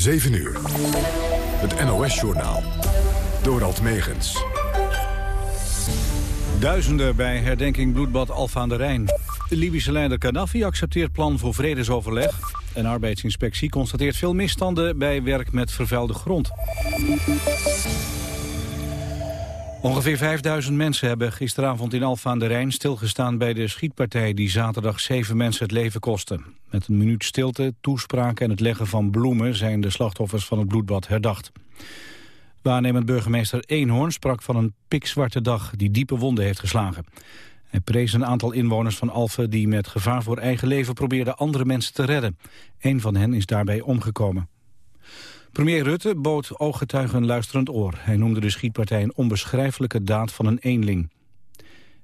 7 uur. Het NOS-journaal. Dorald Megens. Duizenden bij herdenking bloedbad Alfa aan de Rijn. De Libische leider Gaddafi accepteert plan voor vredesoverleg. Een arbeidsinspectie constateert veel misstanden bij werk met vervuilde grond. Ongeveer 5000 mensen hebben gisteravond in Alfa aan de Rijn stilgestaan bij de schietpartij die zaterdag zeven mensen het leven kostte. Met een minuut stilte, toespraak en het leggen van bloemen zijn de slachtoffers van het bloedbad herdacht. Waarnemend burgemeester Eenhoorn sprak van een pikzwarte dag die diepe wonden heeft geslagen. Hij prees een aantal inwoners van Alphen die met gevaar voor eigen leven probeerden andere mensen te redden. Een van hen is daarbij omgekomen. Premier Rutte bood ooggetuigen een luisterend oor. Hij noemde de schietpartij een onbeschrijfelijke daad van een eenling.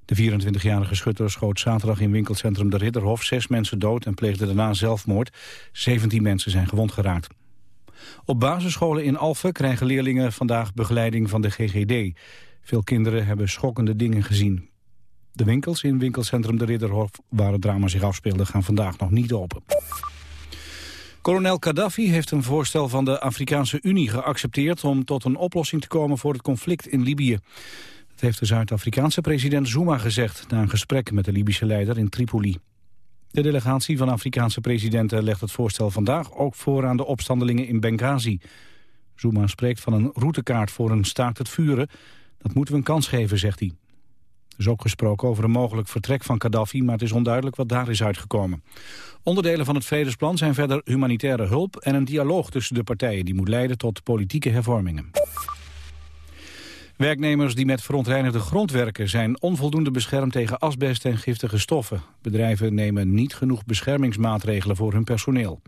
De 24-jarige schutter schoot zaterdag in winkelcentrum De Ridderhof zes mensen dood en pleegde daarna zelfmoord. 17 mensen zijn gewond geraakt. Op basisscholen in Alphen krijgen leerlingen vandaag begeleiding van de GGD. Veel kinderen hebben schokkende dingen gezien. De winkels in winkelcentrum De Ridderhof, waar het drama zich afspeelde, gaan vandaag nog niet open. Kolonel Gaddafi heeft een voorstel van de Afrikaanse Unie geaccepteerd om tot een oplossing te komen voor het conflict in Libië. Dat heeft de Zuid-Afrikaanse president Zuma gezegd na een gesprek met de Libische leider in Tripoli. De delegatie van Afrikaanse presidenten legt het voorstel vandaag ook voor aan de opstandelingen in Benghazi. Zuma spreekt van een routekaart voor een staakt het vuren. Dat moeten we een kans geven, zegt hij. Er is ook gesproken over een mogelijk vertrek van Gaddafi, maar het is onduidelijk wat daar is uitgekomen. Onderdelen van het vredesplan zijn verder humanitaire hulp en een dialoog tussen de partijen die moet leiden tot politieke hervormingen. Werknemers die met verontreinigde grond werken zijn onvoldoende beschermd tegen asbest en giftige stoffen. Bedrijven nemen niet genoeg beschermingsmaatregelen voor hun personeel.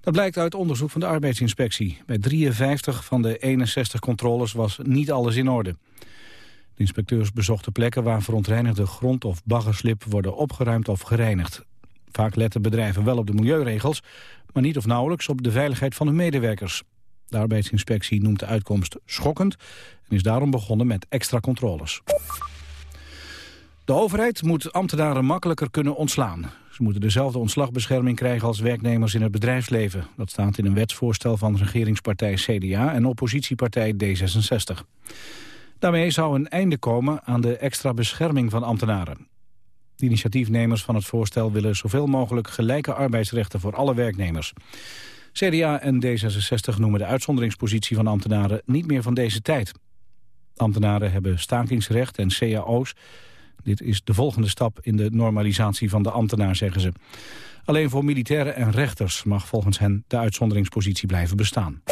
Dat blijkt uit onderzoek van de arbeidsinspectie. Bij 53 van de 61 controles was niet alles in orde. Inspecteurs bezochten plekken waar verontreinigde grond of baggerslip worden opgeruimd of gereinigd. Vaak letten bedrijven wel op de milieuregels, maar niet of nauwelijks op de veiligheid van hun medewerkers. De arbeidsinspectie noemt de uitkomst schokkend en is daarom begonnen met extra controles. De overheid moet ambtenaren makkelijker kunnen ontslaan. Ze moeten dezelfde ontslagbescherming krijgen als werknemers in het bedrijfsleven. Dat staat in een wetsvoorstel van regeringspartij CDA en oppositiepartij D66. Daarmee zou een einde komen aan de extra bescherming van ambtenaren. De initiatiefnemers van het voorstel willen zoveel mogelijk gelijke arbeidsrechten voor alle werknemers. CDA en D66 noemen de uitzonderingspositie van ambtenaren niet meer van deze tijd. Ambtenaren hebben stakingsrecht en cao's. Dit is de volgende stap in de normalisatie van de ambtenaar, zeggen ze. Alleen voor militairen en rechters mag volgens hen de uitzonderingspositie blijven bestaan.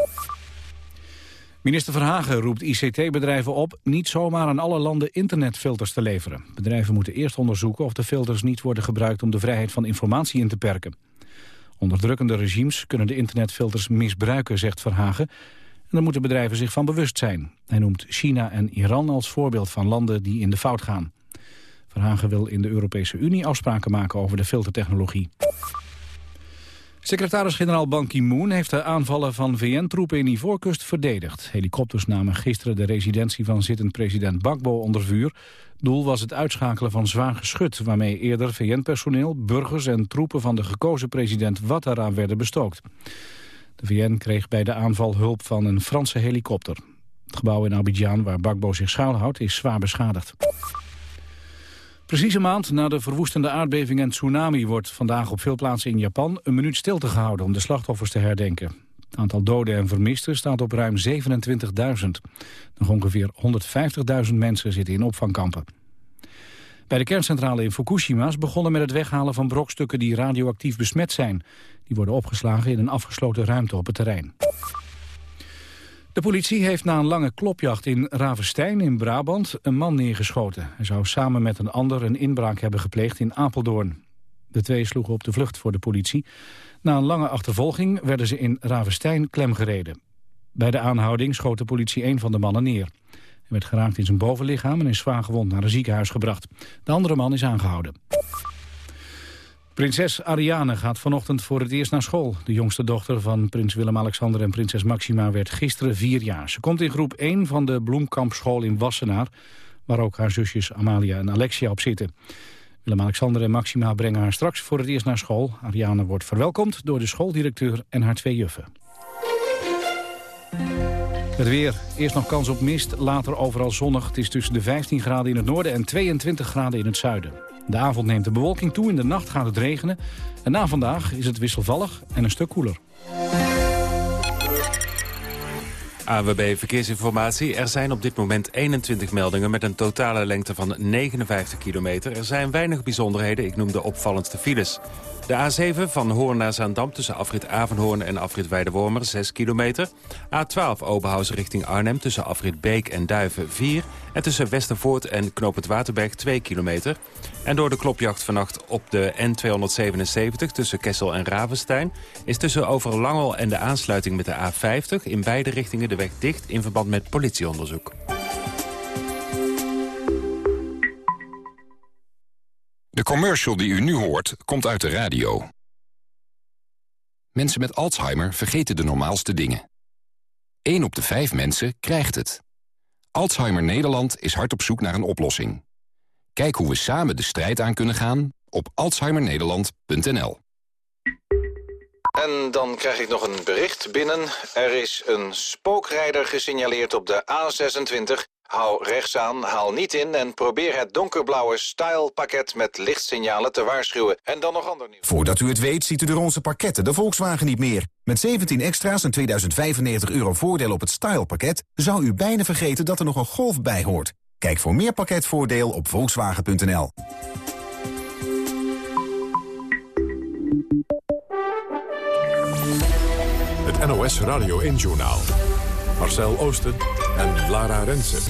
Minister Verhagen roept ICT-bedrijven op niet zomaar aan alle landen internetfilters te leveren. Bedrijven moeten eerst onderzoeken of de filters niet worden gebruikt om de vrijheid van informatie in te perken. Onderdrukkende regimes kunnen de internetfilters misbruiken, zegt Verhagen. En daar moeten bedrijven zich van bewust zijn. Hij noemt China en Iran als voorbeeld van landen die in de fout gaan. Verhagen wil in de Europese Unie afspraken maken over de filtertechnologie. Secretaris-generaal Ban Ki-moon heeft de aanvallen van VN-troepen in Ivoorkust verdedigd. Helikopters namen gisteren de residentie van zittend president Bakbo onder vuur. Doel was het uitschakelen van zwaar geschut... waarmee eerder VN-personeel, burgers en troepen van de gekozen president Ouattara werden bestookt. De VN kreeg bij de aanval hulp van een Franse helikopter. Het gebouw in Abidjan, waar Bakbo zich schuilhoudt, is zwaar beschadigd. Precies een maand na de verwoestende aardbeving en tsunami... wordt vandaag op veel plaatsen in Japan een minuut stilte gehouden... om de slachtoffers te herdenken. Het aantal doden en vermisten staat op ruim 27.000. Nog ongeveer 150.000 mensen zitten in opvangkampen. Bij de kerncentrale in Fukushima is begonnen met het weghalen van brokstukken die radioactief besmet zijn. Die worden opgeslagen in een afgesloten ruimte op het terrein. De politie heeft na een lange klopjacht in Ravenstein in Brabant een man neergeschoten. Hij zou samen met een ander een inbraak hebben gepleegd in Apeldoorn. De twee sloegen op de vlucht voor de politie. Na een lange achtervolging werden ze in Ravenstein klemgereden. Bij de aanhouding schoot de politie een van de mannen neer. Hij werd geraakt in zijn bovenlichaam en is zwaar gewond naar een ziekenhuis gebracht. De andere man is aangehouden. Prinses Ariane gaat vanochtend voor het eerst naar school. De jongste dochter van prins Willem-Alexander en prinses Maxima werd gisteren vier jaar. Ze komt in groep 1 van de Bloemkampschool in Wassenaar... waar ook haar zusjes Amalia en Alexia op zitten. Willem-Alexander en Maxima brengen haar straks voor het eerst naar school. Ariane wordt verwelkomd door de schooldirecteur en haar twee juffen. Het weer. Eerst nog kans op mist, later overal zonnig. Het is tussen de 15 graden in het noorden en 22 graden in het zuiden. De avond neemt de bewolking toe, in de nacht gaat het regenen. En na vandaag is het wisselvallig en een stuk koeler. AWB Verkeersinformatie. Er zijn op dit moment 21 meldingen met een totale lengte van 59 kilometer. Er zijn weinig bijzonderheden, ik noem de opvallendste files. De A7 van Hoorn naar Zaandam tussen afrit Avenhoorn en afrit Weidewormer 6 kilometer. A12 Oberhausen richting Arnhem tussen afrit Beek en Duiven 4. En tussen Westervoort en Knoop het Waterberg 2 kilometer. En door de klopjacht vannacht op de N277 tussen Kessel en Ravenstein... is tussen Overlangel en de aansluiting met de A50 in beide richtingen de weg dicht in verband met politieonderzoek. De commercial die u nu hoort, komt uit de radio. Mensen met Alzheimer vergeten de normaalste dingen. 1 op de 5 mensen krijgt het. Alzheimer Nederland is hard op zoek naar een oplossing. Kijk hoe we samen de strijd aan kunnen gaan op alzheimernederland.nl. En dan krijg ik nog een bericht binnen. Er is een spookrijder gesignaleerd op de A26 Hou rechts aan, haal niet in en probeer het donkerblauwe style-pakket met lichtsignalen te waarschuwen. En dan nog ander nieuws. Voordat u het weet ziet u de onze pakketten de Volkswagen niet meer. Met 17 extra's en 2095 euro voordeel op het style-pakket... zou u bijna vergeten dat er nog een Golf bij hoort. Kijk voor meer pakketvoordeel op volkswagen.nl. Het NOS Radio 1-journaal. Marcel Oosten en Lara Rensen.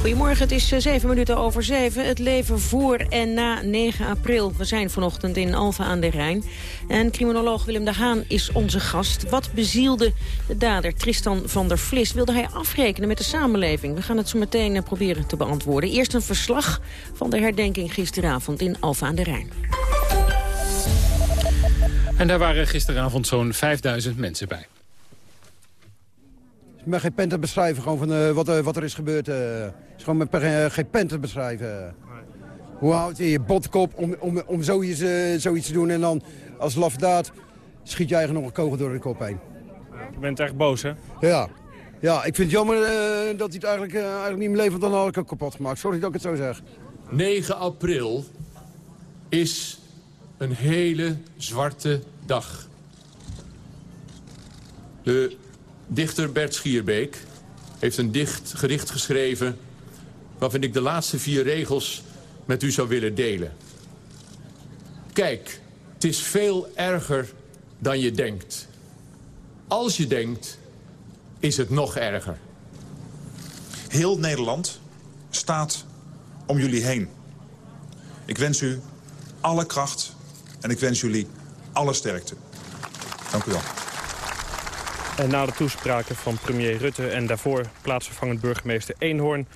Goedemorgen, het is eh, zeven minuten over zeven. Het leven voor en na 9 april. We zijn vanochtend in Alfa aan de Rijn. En criminoloog Willem de Haan is onze gast. Wat bezielde de dader Tristan van der Vlis? Wilde hij afrekenen met de samenleving? We gaan het zo meteen eh, proberen te beantwoorden. Eerst een verslag van de herdenking gisteravond in Alfa aan de Rijn. En daar waren gisteravond zo'n 5000 mensen bij. Ik ben geen pen te beschrijven gewoon van, uh, wat, uh, wat er is gebeurd. Uh, is gewoon met uh, geen pen te beschrijven. Hoe houdt je je botkop om, om, om zoiets, zoiets te doen en dan als lafdaad schiet je eigenlijk nog een kogel door de kop heen. Je bent echt boos, hè? Ja. Ja, ik vind het jammer dat hij het eigenlijk, eigenlijk niet meer levert dan had ik ook kapot gemaakt. Sorry dat ik het zo zeg. 9 april is een hele zwarte dag. De dichter Bert Schierbeek heeft een dicht, gedicht geschreven... waarvan ik de laatste vier regels met u zou willen delen. Kijk, het is veel erger dan je denkt. Als je denkt, is het nog erger. Heel Nederland staat om jullie heen. Ik wens u alle kracht en ik wens jullie alle sterkte. Dank u wel. Na de toespraken van premier Rutte en daarvoor plaatsvervangend burgemeester Eenhoorn...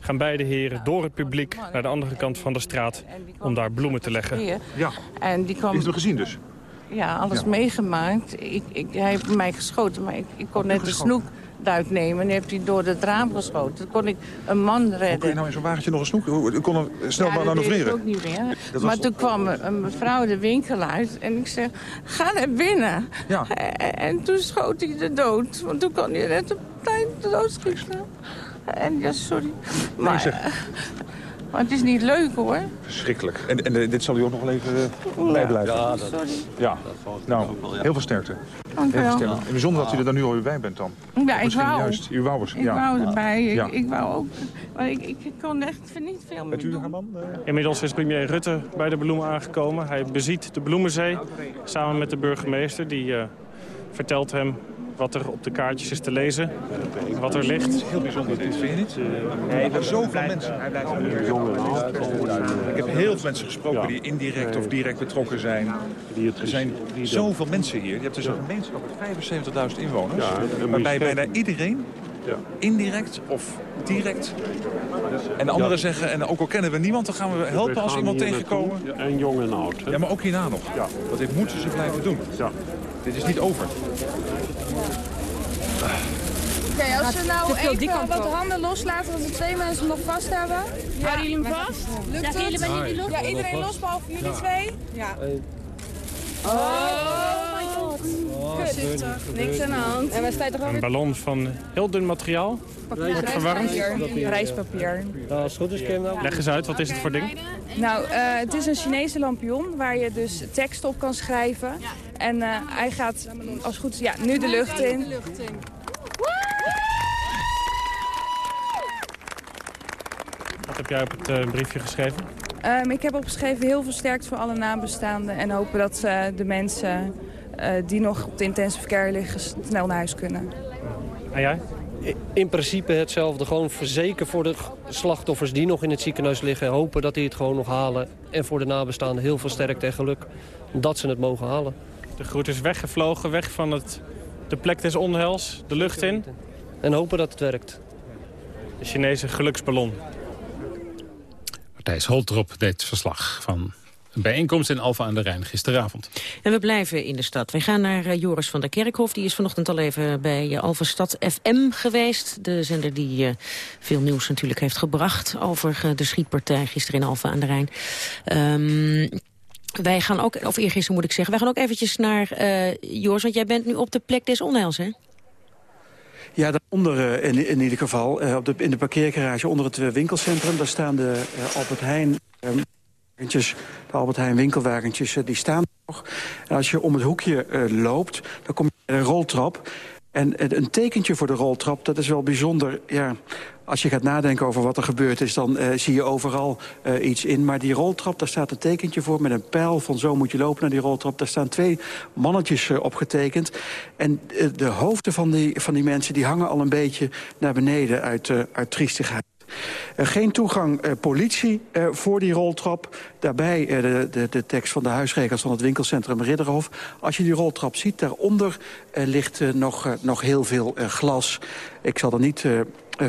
gaan beide heren door het publiek naar de andere kant van de straat om daar bloemen te leggen. Ja, en die kwam... is er gezien dus? Ja, alles meegemaakt. Ik, ik, hij heeft mij geschoten, maar ik, ik kon net de snoek duik nemen. En heeft hij door het raam geschoten. Toen kon ik een man redden. Hoe kon je nou in zo'n wagentje nog een snoek? U kon hem snel ja, manoeuvreren? dat ook niet meer. Maar toen kwam een mevrouw de winkel uit. En ik zeg, ga naar binnen. Ja. En, toen schoot hij de dood. Want toen kon hij net op tijd de dood schieten. En ja, sorry. Maar, maar het is niet leuk hoor. Verschrikkelijk. En, en eh, dit zal u ook nog wel even uh, bijblijven. Ja, dat, sorry. Ja, nou, heel veel sterkte. Dank heel veel sterkte. En bijzonder dat u er dan nu al bij bent dan. Ja, ik wou. Juist, u wou. Ik ja. wou erbij. Ik, ik wou ook. Maar ik, ik kon echt niet veel meer Met u, Herman? Uh... Inmiddels is premier Rutte bij de bloemen aangekomen. Hij beziet de Bloemenzee samen met de burgemeester. Die uh, vertelt hem wat er op de kaartjes is te lezen, wat er ligt. Het is heel bijzonder dit, vind je niet? Er hebben zoveel mensen. Ik heb heel veel mensen gesproken die indirect of direct betrokken zijn. Er zijn zoveel mensen hier. Je hebt dus een gemeenschap met 75.000 inwoners. Waarbij bijna iedereen indirect of direct. En de anderen zeggen, en ook al kennen we niemand, dan gaan we helpen als iemand tegenkomen. En jong en oud. Ja, maar ook hierna nog. Ja. Want dit moeten ze blijven doen. Ja. Dit is niet over. Als we nou even wat handen loslaten, als we twee mensen nog vast hebben. Ja. Houden jullie hem vast? Lukt het? Jullie jullie los? Ja, iedereen los, behalve jullie twee. Ja. Oh, oh my god. Niks aan de hand. En wij staan toch Een ballon van heel dun materiaal. Wordt verwarmd. Reispapier. Als het goed is, Leg eens uit, wat is het voor ding? Nou, eh, het is een Chinese lampion waar je dus tekst op kan schrijven. En eh, hij gaat, als het goed is, ja, nu de lucht in. Heb jij op het eh, briefje geschreven? Ehm, ik heb opgeschreven heel veel sterkte voor alle nabestaanden. En hopen dat eh, de mensen eh, die nog op de intensive care liggen snel naar huis kunnen. En jij? In principe hetzelfde. Gewoon verzekeren voor de slachtoffers die nog in het ziekenhuis liggen. Hopen dat die het gewoon nog halen. En voor de nabestaanden heel veel sterkte en geluk dat ze het mogen halen. De groet is weggevlogen, weg van het, de plek des onheils, de lucht in. En hopen dat het werkt. De Chinese geluksballon. Matthijs Holtrop deed verslag van een bijeenkomst in Alfa aan de Rijn gisteravond. En we blijven in de stad. Wij gaan naar eh, Joris van der Kerkhof. Die is vanochtend al even bij uh, Alfa Stad FM geweest. De zender die uh, veel nieuws natuurlijk heeft gebracht... over de schietpartij gisteren in Alfa aan de Rijn. Um, wij gaan ook, of eergisteren moet ik zeggen... wij gaan ook eventjes naar Joris, want jij bent nu op de plek des onheils, hè? Ja, daaronder in, in ieder geval, op de, in de parkeergarage onder het winkelcentrum... daar staan de Albert Heijn... De Albert Heijn winkelwagentjes, die staan nog. En als je om het hoekje loopt, dan kom je bij een roltrap. En een tekentje voor de roltrap, dat is wel bijzonder. Ja, als je gaat nadenken over wat er gebeurd is, dan uh, zie je overal uh, iets in. Maar die roltrap, daar staat een tekentje voor met een pijl van zo moet je lopen naar die roltrap. Daar staan twee mannetjes op getekend. En de hoofden van die, van die mensen die hangen al een beetje naar beneden uit, uit triestigheid. Geen toegang politie voor die roltrap. Daarbij de, de, de, tekst van de huisregels van het winkelcentrum Ridderhof. Als je die roltrap ziet, daaronder ligt nog, nog heel veel glas. Ik zal er niet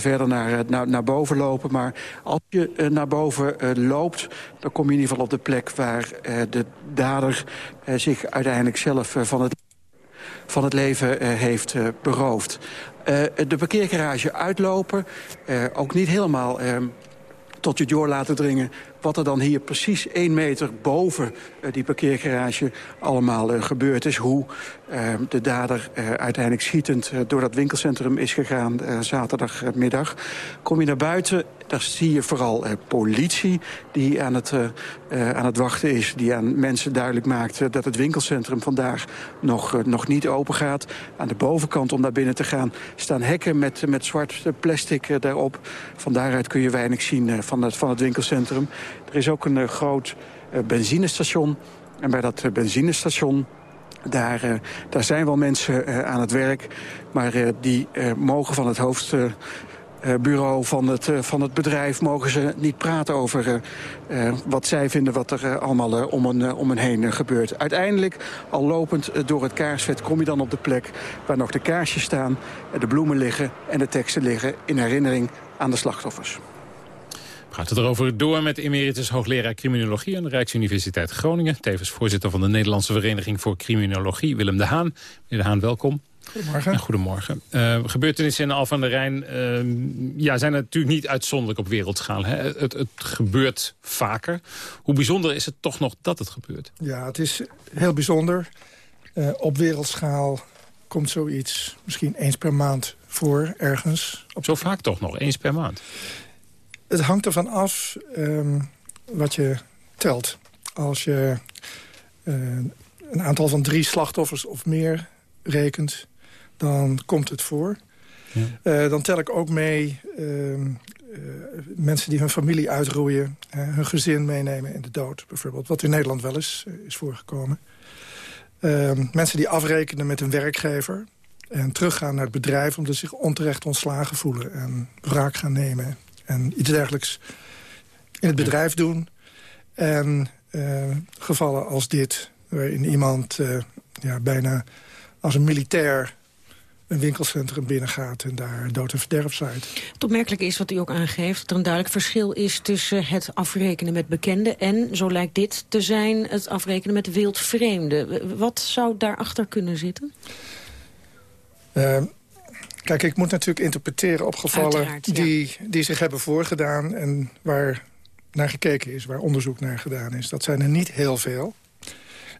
verder naar, naar, naar boven lopen. Maar als je naar boven loopt, dan kom je in ieder geval op de plek... waar de dader zich uiteindelijk zelf van het van het leven heeft beroofd. De parkeergarage uitlopen, ook niet helemaal tot je door laten dringen... wat er dan hier precies één meter boven die parkeergarage allemaal gebeurd is. Hoe de dader uiteindelijk schietend door dat winkelcentrum is gegaan zaterdagmiddag. Kom je naar buiten, daar zie je vooral politie die aan het, aan het wachten is. Die aan mensen duidelijk maakt dat het winkelcentrum vandaag nog, nog niet open gaat. Aan de bovenkant om naar binnen te gaan staan hekken met, met zwart plastic daarop. Van daaruit kun je weinig zien van het, van het winkelcentrum. Er is ook een groot benzinestation. En bij dat benzinestation daar, daar zijn wel mensen aan het werk, maar die mogen van het hoofdbureau van, het, van het bedrijf... mogen ze niet praten over wat zij vinden wat er allemaal om, een, om hen heen gebeurt. Uiteindelijk, al lopend door het kaarsvet, kom je dan op de plek... waar nog de kaarsjes staan, de bloemen liggen en de teksten liggen... in herinnering aan de slachtoffers. Het erover door met emeritus hoogleraar criminologie aan de Rijksuniversiteit Groningen. Tevens voorzitter van de Nederlandse Vereniging voor Criminologie, Willem de Haan. Meneer de Haan, welkom. Goedemorgen. En goedemorgen. Uh, gebeurtenissen in Al van de Rijn uh, ja, zijn natuurlijk niet uitzonderlijk op wereldschaal. Hè? Het, het, gebeurt vaker. Hoe bijzonder is het toch nog dat het gebeurt? Ja, het is heel bijzonder. Uh, op wereldschaal komt zoiets misschien eens per maand voor ergens. Op... Zo vaak toch nog, eens per maand? Het hangt ervan af um, wat je telt. Als je uh, een aantal van drie slachtoffers of meer rekent, dan komt het voor. Ja. Uh, dan tel ik ook mee uh, mensen die hun familie uitroeien... hun gezin meenemen in de dood, bijvoorbeeld. Wat in Nederland wel eens is voorgekomen. Ehm, mensen die afrekenen met een werkgever... en teruggaan naar het bedrijf omdat ze zich onterecht ontslagen voelen... en wraak gaan nemen en iets dergelijks in het bedrijf doen. En uh, gevallen als dit, waarin iemand uh, ja, bijna als een militair een winkelcentrum binnengaat en daar dood en verderf zaait. Het opmerkelijke is wat u ook aangeeft... dat er een duidelijk verschil is tussen het afrekenen met bekenden... en, zo lijkt dit te zijn, het afrekenen met wildvreemden. Wat zou daarachter kunnen zitten? Uh, Kijk, ik moet natuurlijk interpreteren op gevallen die, die zich hebben voorgedaan... en waar naar gekeken is, waar onderzoek naar gedaan is. Dat zijn er niet heel veel,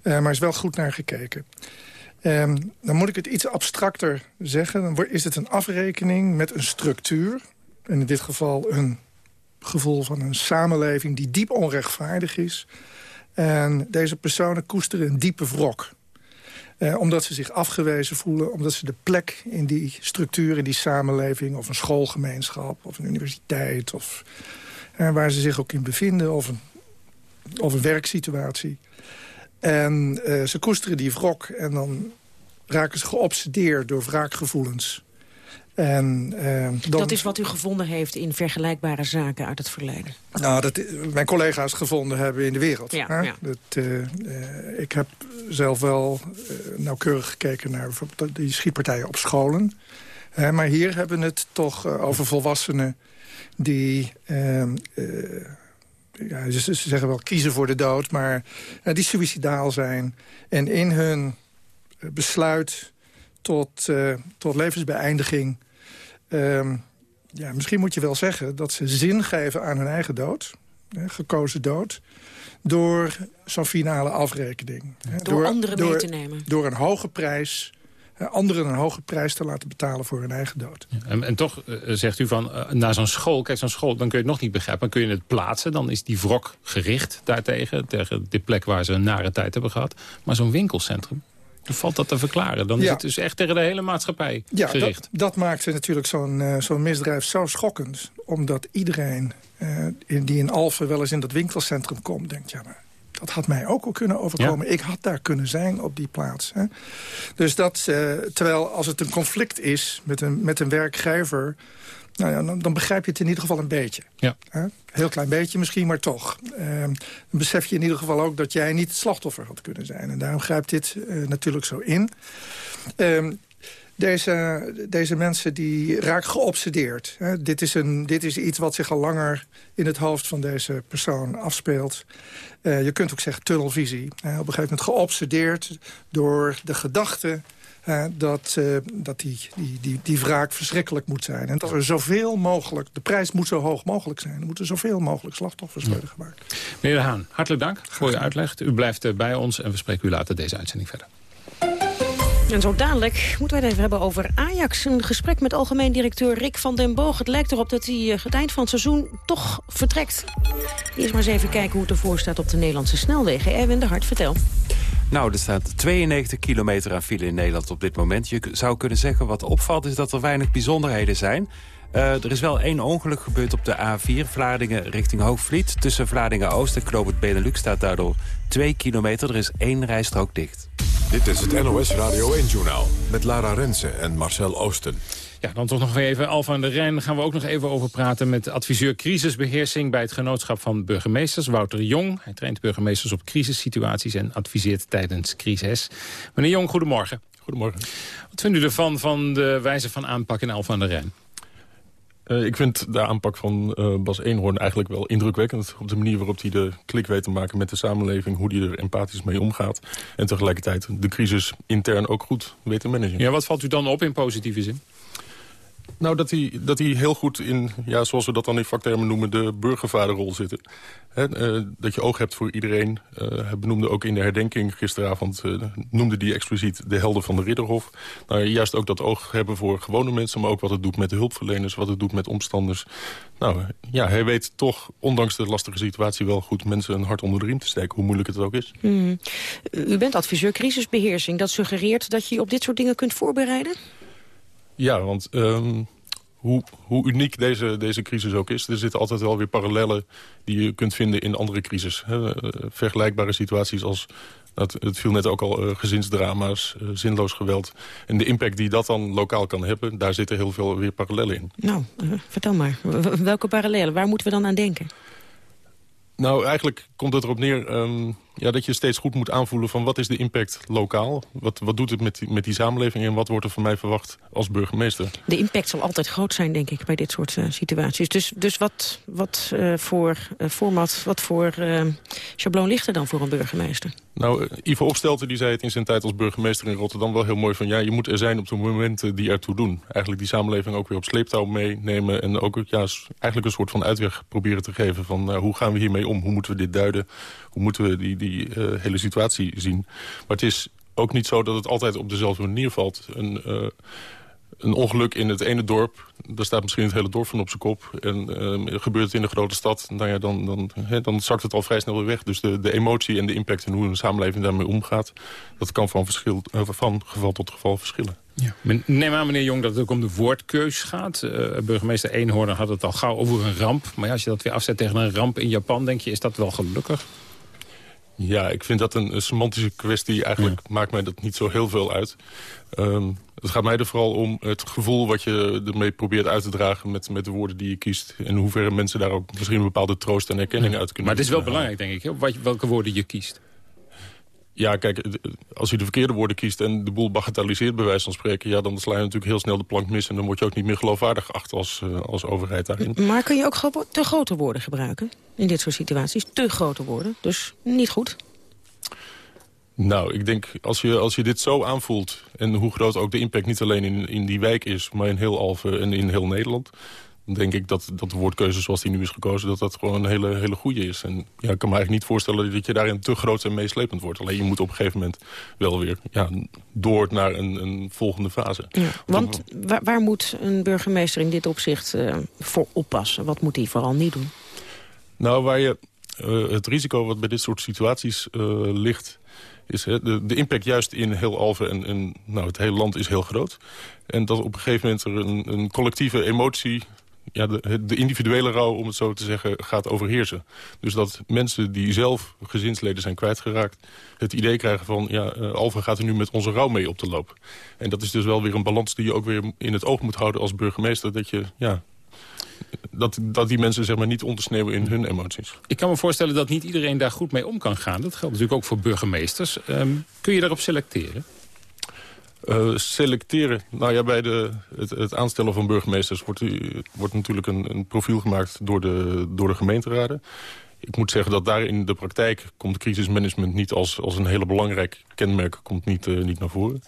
uh, maar is wel goed naar gekeken. Ehm, dan moet ik het iets abstracter zeggen. Dan is het een afrekening met een structuur. En in dit geval een gevoel van een samenleving die diep onrechtvaardig is. En deze personen koesteren een diepe wrok. Eh, omdat ze zich afgewezen voelen, omdat ze de plek in die structuur, in die samenleving... of een schoolgemeenschap, of een universiteit, of eh, waar ze zich ook in bevinden... of een, of een werksituatie. En uh, ze koesteren die wrok en dan raken ze geobsedeerd door wraakgevoelens. En, uh, dan... Dat is wat u gevonden heeft in vergelijkbare zaken uit het verleden? Nou, dat mijn collega's gevonden hebben in de wereld. Ja, ja. Dat, uh, ik heb zelf wel nauwkeurig gekeken naar die schietpartijen op scholen. maar hier hebben we het toch over volwassenen die... Ehm, ja, ze, zeggen wel kiezen voor de dood, maar die suicidaal zijn. En in hun besluit tot, uh, tot levensbeëindiging... Uh, ja, misschien moet je wel zeggen dat ze zin geven aan hun eigen dood. Hè, gekozen dood. Door zo'n finale afrekening. Hè, door, door, anderen door, mee te nemen. Door een hoge prijs anderen een hoge prijs te laten betalen voor hun eigen dood. Ja, en, en, toch uh, zegt u van, uh, naar zo'n school, kijk zo'n school, dan kun je het nog niet begrijpen. Dan kun je het plaatsen, dan is die wrok gericht daartegen, tegen de plek waar ze een nare tijd hebben gehad. Maar zo'n winkelcentrum, valt dat te verklaren. Dan is het dus echt tegen de hele maatschappij ja, gericht. Dat, dat maakt natuurlijk zo'n uh, zo'n misdrijf zo schokkend. Omdat iedereen uh, die in Alphen wel eens in dat winkelcentrum komt... denkt, ja, maar dat had mij ook al kunnen overkomen. Ik had daar kunnen zijn op die plaats. Hè. Dus dat, uh, terwijl als het een conflict is met een, met een werkgever... Nou ja, dan, dan, begrijp je het in ieder geval een beetje. Ja. Heel klein beetje misschien, maar toch. Uh, dan besef je in ieder geval ook dat jij niet het slachtoffer had kunnen zijn. En daarom grijpt dit uh, natuurlijk zo in. Uh, deze, deze mensen die raken geobsedeerd. Hè. Dit, is een, dit is iets wat zich al langer in het hoofd van deze persoon afspeelt. Uh, je kunt ook zeggen tunnelvisie. Hè. Op een gegeven moment geobsedeerd door de gedachte... Uh, dat, uh, dat die, die, die, die wraak verschrikkelijk moet zijn. En dat er zoveel mogelijk, de prijs moet zo hoog mogelijk zijn. Er moeten zoveel mogelijk slachtoffers worden gemaakt. Meneer De Haan, hartelijk dank voor uw uitleg. U blijft bij ons en we spreken u later deze uitzending verder. En zo dadelijk moeten we het even hebben over Ajax. Een gesprek met algemeen directeur Rick van den Boog. Het lijkt erop dat hij uh, het eind van het seizoen toch vertrekt. Eerst maar eens even kijken hoe het ervoor staat op de Nederlandse snelwegen. Erwin de Hart, vertel. Nou, er staat 92 kilometer aan file in Nederland op dit moment. Je zou kunnen zeggen wat opvalt is dat er weinig bijzonderheden zijn. Uh, er is wel één ongeluk gebeurd op de A4, Vlaardingen richting Hoogvliet. Tussen Vlaardingen-Oost en Knoop Benelux staat daardoor 2 kilometer. Er is één rijstrook dicht. Dit is het NOS Radio 1-journaal met Lara Rensen en Marcel Oosten. Ja, dan toch nog even Alfa aan de Rijn. gaan we ook nog even over praten met adviseur crisisbeheersing... bij het genootschap van burgemeesters, Wouter Jong. Hij traint burgemeesters op crisissituaties en adviseert tijdens crisis. Meneer Jong, goedemorgen. Goedemorgen. Wat vindt u ervan van de wijze van aanpak in Alfa aan de Rijn? Uh, ik vind de aanpak van uh, Bas Eenhoorn eigenlijk wel indrukwekkend. Op de manier waarop hij de klik weet te maken met de samenleving. Hoe hij er empathisch mee omgaat. En tegelijkertijd de crisis intern ook goed weet te managen. Ja, wat valt u dan op in positieve zin? Nou, dat hij, dat hij heel goed in, ja, zoals we dat dan in vaktermen noemen... de burgervaderrol zitten. uh, dat je oog hebt voor iedereen. Uh, hij benoemde ook in de herdenking gisteravond... Uh, noemde die expliciet de helden van de Ridderhof. Nou, juist ook dat oog hebben voor gewone mensen... maar ook wat het doet met de hulpverleners, wat het doet met omstanders. Nou, ja, hij weet toch, ondanks de lastige situatie... wel goed mensen een hart onder de riem te steken, hoe moeilijk het ook is. Mm. U bent adviseur crisisbeheersing. Dat suggereert dat je op dit soort dingen kunt voorbereiden? Ja, want um, hoe, hoe uniek deze, deze crisis ook is... er zitten altijd wel weer parallellen die je kunt vinden in andere crisis. Hè. Vergelijkbare situaties als, dat, het viel net ook al, uh, gezinsdrama's, uh, zinloos geweld. En de impact die dat dan lokaal kan hebben... daar zitten heel veel weer parallellen in. Nou, uh, vertel maar. Welke parallellen? Waar moeten we dan aan denken? Nou, eigenlijk komt het erop neer um, ja, dat je steeds goed moet aanvoelen... van wat is de impact lokaal? Wat, wat doet het met die, met die samenleving en wat wordt er van mij verwacht als burgemeester? De impact zal altijd groot zijn, denk ik, bij dit soort uh, situaties. Dus, dus wat, wat uh, voor uh, format, wat voor schabloon ligt er dan voor een burgemeester? Nou, Ivo Opstelten die zei het in zijn tijd als burgemeester in Rotterdam wel heel mooi van... ja, je moet er zijn op de momenten die ertoe doen. Eigenlijk die samenleving ook weer op sleeptouw meenemen... en ook ja, eigenlijk een soort van uitweg proberen te geven van... hoe gaan we hiermee om? Hoe moeten we dit duiden? Hoe moeten we die, die uh, hele situatie zien? Maar het is ook niet zo dat het altijd op dezelfde manier valt. Een, uh, een ongeluk in het ene dorp, daar staat misschien het hele dorp van op zijn kop. En uh, gebeurt het in een grote stad, nou ja, dan, dan, dan zakt het al vrij snel weer weg. Dus de, de emotie en de impact en hoe een samenleving daarmee omgaat... dat kan van, verschil, van geval tot geval verschillen. Ja. Neem aan, meneer Jong, dat het ook om de woordkeus gaat. Burgemeester Eenhoorn had het al gauw over een ramp. Maar als je dat weer afzet tegen een ramp in Japan, denk je, is dat wel gelukkig? Ja, ik vind dat een, een semantische kwestie. Eigenlijk maakt mij dat niet zo heel veel uit. Um, het gaat mij er vooral om het gevoel wat je ermee probeert uit te dragen... met, met de woorden die je kiest. En hoeverre mensen daar ook misschien een bepaalde troost en erkenning uit kunnen Maar het is wel belangrijk, denk ik, hè? welke woorden je kiest. Ja, kijk, als je de verkeerde woorden kiest en de boel bagatelliseert bij wijze van spreken... ja, dan sla je natuurlijk heel snel de plank mis... en dan word je ook niet meer geloofwaardig geacht als, uh, als overheid daarin. Maar kun je ook te grote woorden gebruiken in dit soort situaties? Te grote woorden, dus niet goed? Nou, ik denk, als je, als je dit zo aanvoelt... en hoe groot ook de impact niet alleen in, in die wijk is... maar in heel Alphen en in heel Nederland... denk ik dat, dat de woordkeuze zoals die nu is gekozen... dat dat gewoon een hele, hele goede is. En ja, ik kan me eigenlijk niet voorstellen dat je daarin te groot en meeslepend wordt. Alleen je moet op een gegeven moment wel weer ja, door naar een, een volgende fase. Ja, want waar, waar, moet een burgemeester in dit opzicht uh, voor oppassen? Wat moet hij vooral niet doen? Nou, waar je uh, het risico wat bij dit soort situaties uh, ligt is hè, de, de, impact juist in heel Alphen en, en nou, het hele land is heel groot. En dat op een gegeven moment er een, een collectieve emotie... Ja, de, de, individuele rouw, om het zo te zeggen, gaat overheersen. Dus dat mensen die zelf gezinsleden zijn kwijtgeraakt... het idee krijgen van, ja, uh, Alphen gaat er nu met onze rouw mee op te loop. En dat is dus wel weer een balans die je ook weer in het oog moet houden als burgemeester. Dat je ja, dat, dat die mensen zeg maar, niet ondersneeuwen in hun emoties. Ik kan me voorstellen dat niet iedereen daar goed mee om kan gaan. Dat geldt natuurlijk ook voor burgemeesters. Um, kun je daarop selecteren? Uh, selecteren. Nou ja, bij de, het, het aanstellen van burgemeesters wordt, wordt natuurlijk een, een, profiel gemaakt door de, door de gemeenteraden. Ik moet zeggen dat daar in de praktijk komt crisismanagement niet als, als een hele belangrijk kenmerk komt niet, uh, niet naar voren.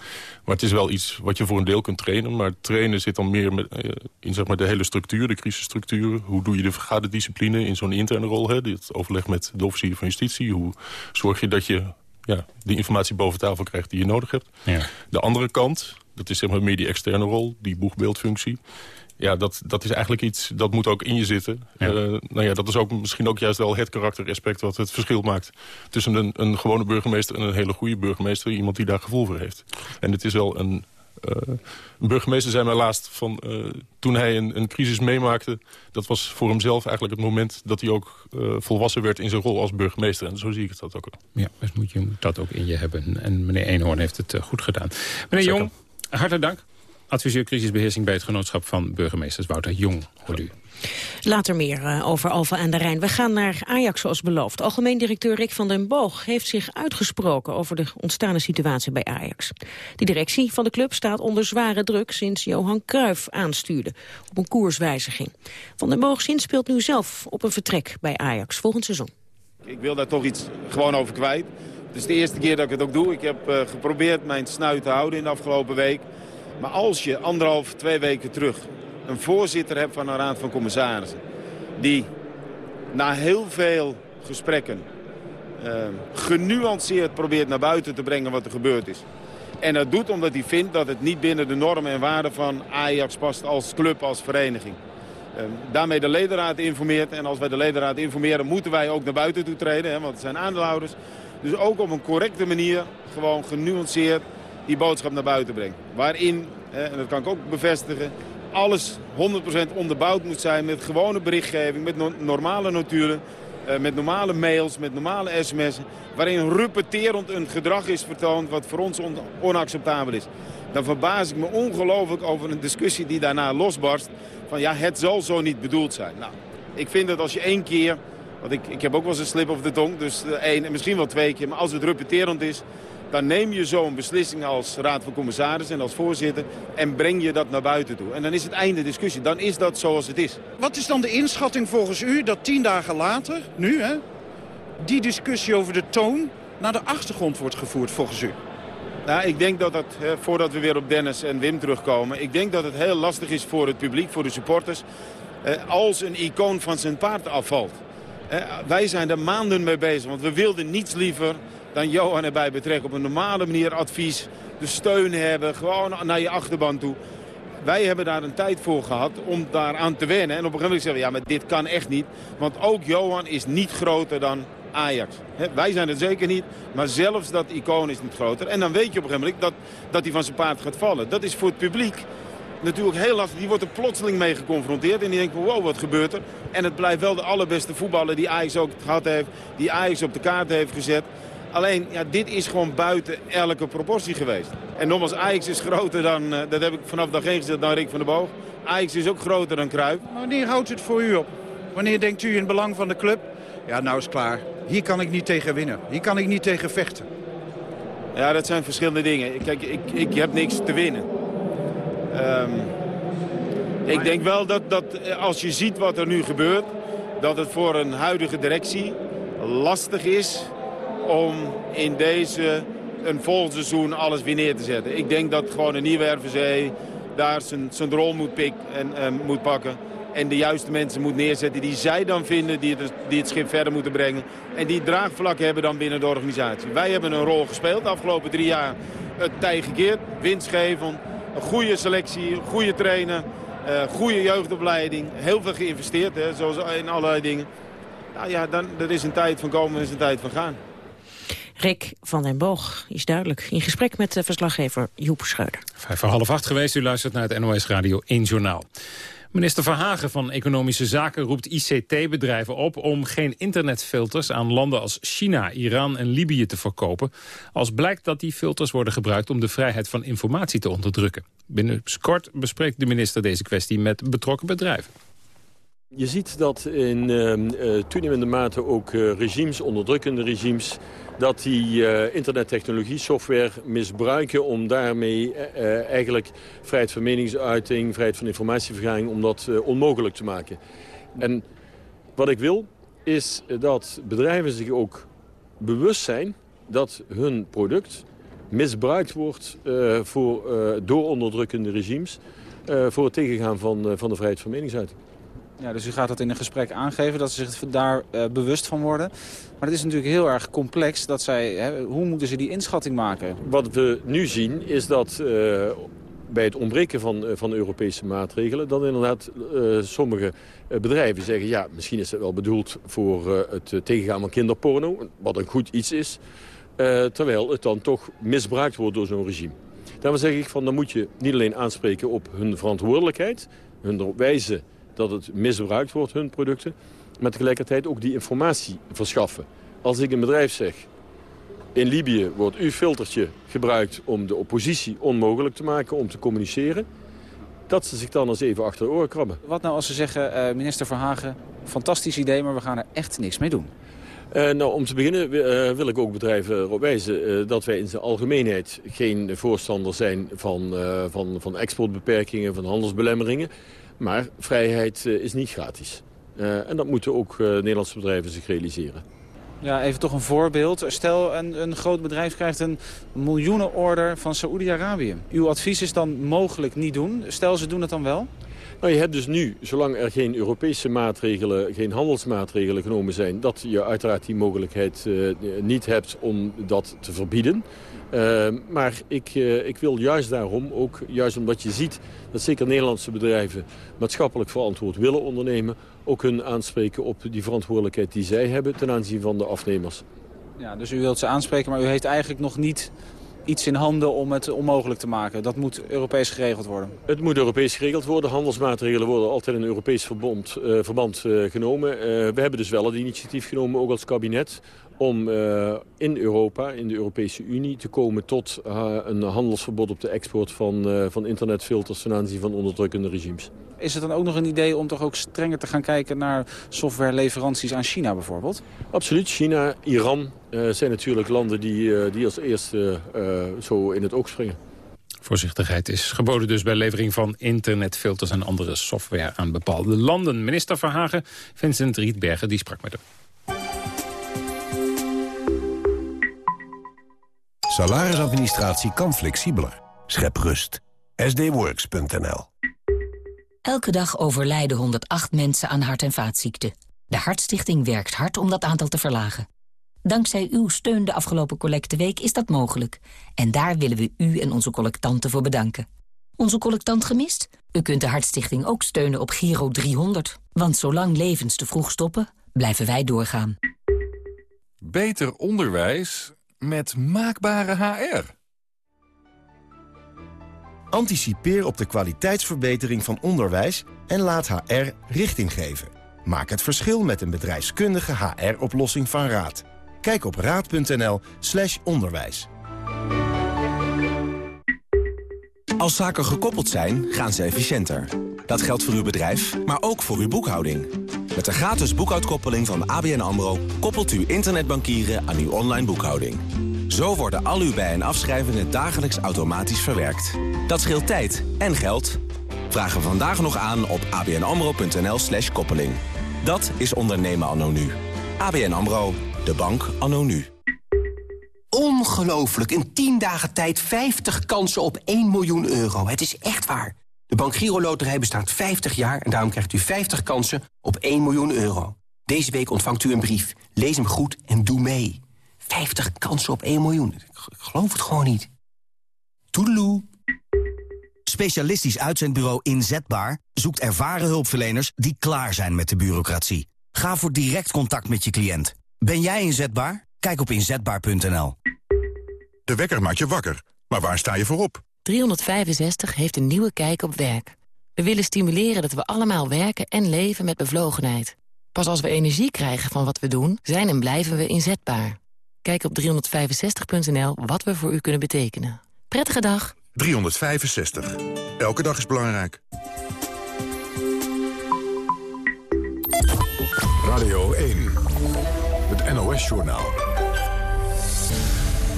Maar het is wel iets wat je voor een deel kunt trainen. Maar trainen zit dan meer met, uh, in zeg maar, de hele structuur, de crisisstructuur. Hoe doe je de vergaderdiscipline in zo'n interne rol? Hè? Overleg met de officier van justitie. Hoe zorg je dat je ja, die informatie boven tafel krijgt die je nodig hebt. Ja. De andere kant, dat is zeg maar meer die externe rol, die boegbeeldfunctie ja, dat, dat is eigenlijk iets, dat moet ook in je zitten. Ja. Uh, nou ja, dat is ook misschien ook juist wel het karakteraspect... wat het verschil maakt tussen een, een gewone burgemeester... en een hele goede burgemeester, iemand die daar gevoel voor heeft. En het is wel een... Een burgemeester zei mij laatst van uh, toen hij een, een, crisis meemaakte... dat was voor hemzelf eigenlijk het moment dat hij ook volwassen werd in zijn rol als burgemeester. En zo zie ik het dat ook. Ja, dus moet je dat ook in je hebben. En meneer Eenhoorn heeft het goed gedaan. Meneer Jong, hartelijk dank adviseur crisisbeheersing bij het genootschap van burgemeesters Wouter Jong, hoort u. Later meer uh, over Alfa aan de Rijn. We gaan naar Ajax zoals beloofd. Algemeen directeur Rick van den Boog heeft zich uitgesproken over de ontstane situatie bij Ajax. De directie van de club staat onder zware druk sinds Johan Cruijff aanstuurde op een koerswijziging. Van den Boog speelt nu zelf op een vertrek bij Ajax volgend seizoen. Ik wil daar toch iets gewoon over kwijt. Het is de eerste keer dat ik het ook doe. Ik heb uh, geprobeerd mijn snuit te houden in de afgelopen week. Maar als je anderhalf, twee weken terug een voorzitter hebt van een raad van commissarissen... die na heel veel gesprekken uh, genuanceerd probeert naar buiten te brengen wat er gebeurd is. En dat doet omdat hij vindt dat het niet binnen de normen en waarden van Ajax past als club, als vereniging. Uh, daarmee de ledenraad informeert. En als wij de ledenraad informeren, moeten wij ook naar buiten toe treden. Hè, want het zijn aandeelhouders. Dus ook op een correcte manier, gewoon genuanceerd die boodschap naar buiten brengt. Waarin, en dat kan ik ook bevestigen, alles 100% onderbouwd moet zijn met gewone berichtgeving, met normale notulen, eh, met normale mails, met normale sms'en, waarin repeterend een gedrag is vertoond wat voor ons onacceptabel is. Dan verbaas ik me ongelooflijk over een discussie die daarna losbarst van ja, het zal zo niet bedoeld zijn. Nou, ik vind dat als je één keer, want ik, ik heb ook wel eens een slip of de tong, dus eh, één en misschien wel twee keer, maar als het repeterend is, dan neem je zo'n beslissing als raad van commissaris en als voorzitter... en breng je dat naar buiten toe. En dan is het einde discussie. Dan is dat zoals het is. Wat is dan de inschatting volgens u dat tien dagen later, nu hè... die discussie over de toon naar de achtergrond wordt gevoerd volgens u? Nou, ik denk dat het, voordat we weer op Dennis en Wim terugkomen... ik denk dat het heel lastig is voor het publiek, voor de supporters... als een icoon van zijn paard afvalt. wij zijn er maanden mee bezig, want we wilden niets liever dan Johan erbij betrekken. Op een normale manier advies, de steun hebben, gewoon naar je achterban toe. Wij hebben daar een tijd voor gehad om daar aan te wennen. En op een gegeven moment zeggen we, ja, maar dit kan echt niet. Want ook Johan is niet groter dan Ajax. wij zijn het zeker niet, maar zelfs dat icoon is niet groter. En dan weet je op een gegeven moment dat, dat hij van zijn paard gaat vallen. Dat is voor het publiek natuurlijk heel lastig. Die wordt er plotseling mee geconfronteerd. En die denkt, wow, wat gebeurt er? En het blijft wel de allerbeste voetballer die Ajax ook gehad heeft. Die Ajax op de kaart heeft gezet. Alleen, ja, dit is gewoon buiten elke proportie geweest. En nogmaals, Ajax is groter dan, uh, dat heb ik vanaf dag 1 gezegd, dan Rick van der Boog. Ajax is ook groter dan Cruijff. Maar wanneer houdt het voor u op? Wanneer denkt u in het belang van de club? Ja, nou is klaar. Hier kan ik niet tegen winnen. Hier kan ik niet tegen vechten. Ja, dat zijn verschillende dingen. Kijk, ik, ik heb niks te winnen. Um, ik denk wel dat, dat als je ziet wat er nu gebeurt... dat het voor een huidige directie lastig is om in deze een volgend seizoen alles weer neer te zetten. Ik denk dat gewoon een nieuwe RVC daar zijn, zijn rol moet, pik en, moet pakken. En de juiste mensen moet neerzetten die zij dan vinden die het, schip verder moeten brengen. En die draagvlak hebben dan binnen de organisatie. Wij hebben een rol gespeeld de afgelopen drie jaar. Het tij gekeerd, winstgevend, een goede selectie, goede trainer, uh, goede jeugdopleiding. Heel veel geïnvesteerd, hè, zoals in allerlei dingen. Nou ja, dan, er is een tijd van komen en is een tijd van gaan. Rick van den Boog is duidelijk in gesprek met de verslaggever Joep Schreuder. Vijf voor half acht geweest, u luistert naar het NOS Radio 1 Journaal. Minister Verhagen van Economische Zaken roept ICT-bedrijven op... om geen internetfilters aan landen als China, Iran en Libië te verkopen... als blijkt dat die filters worden gebruikt om de vrijheid van informatie te onderdrukken. Binnen kort bespreekt de minister deze kwestie met betrokken bedrijven. Je ziet dat in uh, toenemende mate ook uh, regimes, onderdrukkende regimes dat die uh, internettechnologie, software misbruiken... om daarmee eigenlijk vrijheid van meningsuiting, vrijheid van informatievergaring... om dat onmogelijk te maken. En wat ik wil, is dat bedrijven zich ook bewust zijn... dat hun product misbruikt wordt voor, door onderdrukkende regimes... voor het tegengaan van, van de vrijheid van meningsuiting. Ja, dus u gaat dat in een gesprek aangeven, dat ze zich daar uh, bewust van worden. Maar het is natuurlijk heel erg complex. Dat zij, hè, hoe moeten ze die inschatting maken? Wat we nu zien is dat uh, bij het ontbreken van, van Europese maatregelen... dat inderdaad sommige bedrijven zeggen... ja, misschien is het wel bedoeld voor het tegengaan van kinderporno... wat een goed iets is... terwijl het dan toch misbruikt wordt door zo'n regime. Daarom zeg ik van, dan moet je niet alleen aanspreken op hun verantwoordelijkheid... hun wijze dat het misbruikt wordt, hun producten. Maar tegelijkertijd ook die informatie verschaffen. Als ik een bedrijf zeg, in Libië wordt uw filtertje gebruikt om de oppositie onmogelijk te maken om te communiceren. Dat ze zich dan eens even achter de oren krabben. Wat nou als ze zeggen, uh, minister Verhagen, fantastisch idee, maar we gaan er echt niks mee doen? Uh, nou, om te beginnen uh, wil ik ook bedrijven erop wijzen dat wij in zijn algemeenheid geen voorstander zijn van, van, van exportbeperkingen, van handelsbelemmeringen. Maar vrijheid eh, is niet gratis. Eh, en dat moeten ook eh, Nederlandse bedrijven zich realiseren. Ja, even toch een voorbeeld. Stel, een, een groot bedrijf krijgt een miljoenenorder van Saoedi-Arabië. Uw advies is dan mogelijk niet doen. Stel, ze doen het dan wel? Nou, je hebt dus nu, zolang er geen Europese maatregelen, geen handelsmaatregelen genomen zijn... dat je uiteraard die mogelijkheid uh, niet hebt om dat te verbieden. Uh, maar ik, uh, ik wil juist daarom, ook juist omdat je ziet dat zeker Nederlandse bedrijven maatschappelijk verantwoord willen ondernemen, ook hun aanspreken op die verantwoordelijkheid die zij hebben ten aanzien van de afnemers. Ja, dus u wilt ze aanspreken, maar u heeft eigenlijk nog niet iets in handen om het onmogelijk te maken. Dat moet Europees geregeld worden. Het moet Europees geregeld worden. Handelsmaatregelen worden altijd in een Europees verbond, uh, verband uh, genomen. Uh, we hebben dus wel het initiatief genomen, ook als kabinet om in Europa, in de Europese Unie, te komen tot een handelsverbod op de export van, van internetfilters ten aanzien van onderdrukkende regimes. Is het dan ook nog een idee om toch ook strenger te gaan kijken naar softwareleveranties aan China bijvoorbeeld? Absoluut. China, Iran zijn natuurlijk landen die, die als eerste zo in het oog springen. Voorzichtigheid is geboden dus bij levering van internetfilters en andere software aan bepaalde landen. Minister Verhagen, Vincent Rietbergen, die sprak met hem. Salarisadministratie kan flexibeler. Schep rust. sdworks.nl Elke dag overlijden 108 mensen aan hart- en vaatziekten. De Hartstichting werkt hard om dat aantal te verlagen. Dankzij uw steun de afgelopen collecteweek is dat mogelijk. En daar willen we u en onze collectanten voor bedanken. Onze collectant gemist? U kunt de Hartstichting ook steunen op Giro 300. Want zolang levens te vroeg stoppen, blijven wij doorgaan. Beter onderwijs met maakbare HR. Anticipeer op de kwaliteitsverbetering van onderwijs en laat HR richting geven. Maak het verschil met een bedrijfskundige HR-oplossing van Raad. Kijk op raad.nl slash onderwijs. Als zaken gekoppeld zijn, gaan ze efficiënter. Dat geldt voor uw bedrijf, maar ook voor uw boekhouding. Met de gratis boekhoudkoppeling van ABN AMRO... koppelt u internetbankieren aan uw online boekhouding. Zo worden al uw bij- en afschrijvingen dagelijks automatisch verwerkt. Dat scheelt tijd en geld. Vraag er vandaag nog aan op abnamro.nl slash koppeling. Dat is ondernemen anno nu. ABN AMRO, de bank anno nu. Ongelooflijk, in 10 dagen tijd 50 kansen op 1 miljoen euro. Het is echt waar. De Bank Giro Loterij bestaat 50 jaar en daarom krijgt u 50 kansen op 1 miljoen euro. Deze week ontvangt u een brief. Lees hem goed en doe mee. 50 kansen op 1 miljoen. Ik geloof het gewoon niet. Toedeloe. Specialistisch uitzendbureau Inzetbaar zoekt ervaren hulpverleners die klaar zijn met de bureaucratie. Ga voor direct contact met je cliënt. Ben jij inzetbaar? Kijk op inzetbaar.nl. De wekker maakt je wakker. Maar waar sta je voor op? 365 heeft een nieuwe kijk op werk. We willen stimuleren dat we allemaal werken en leven met bevlogenheid. Pas als we energie krijgen van wat we doen, zijn en blijven we inzetbaar. Kijk op 365.nl wat we voor u kunnen betekenen. Prettige dag. 365. Elke dag is belangrijk. Radio 1. Het NOS-journaal.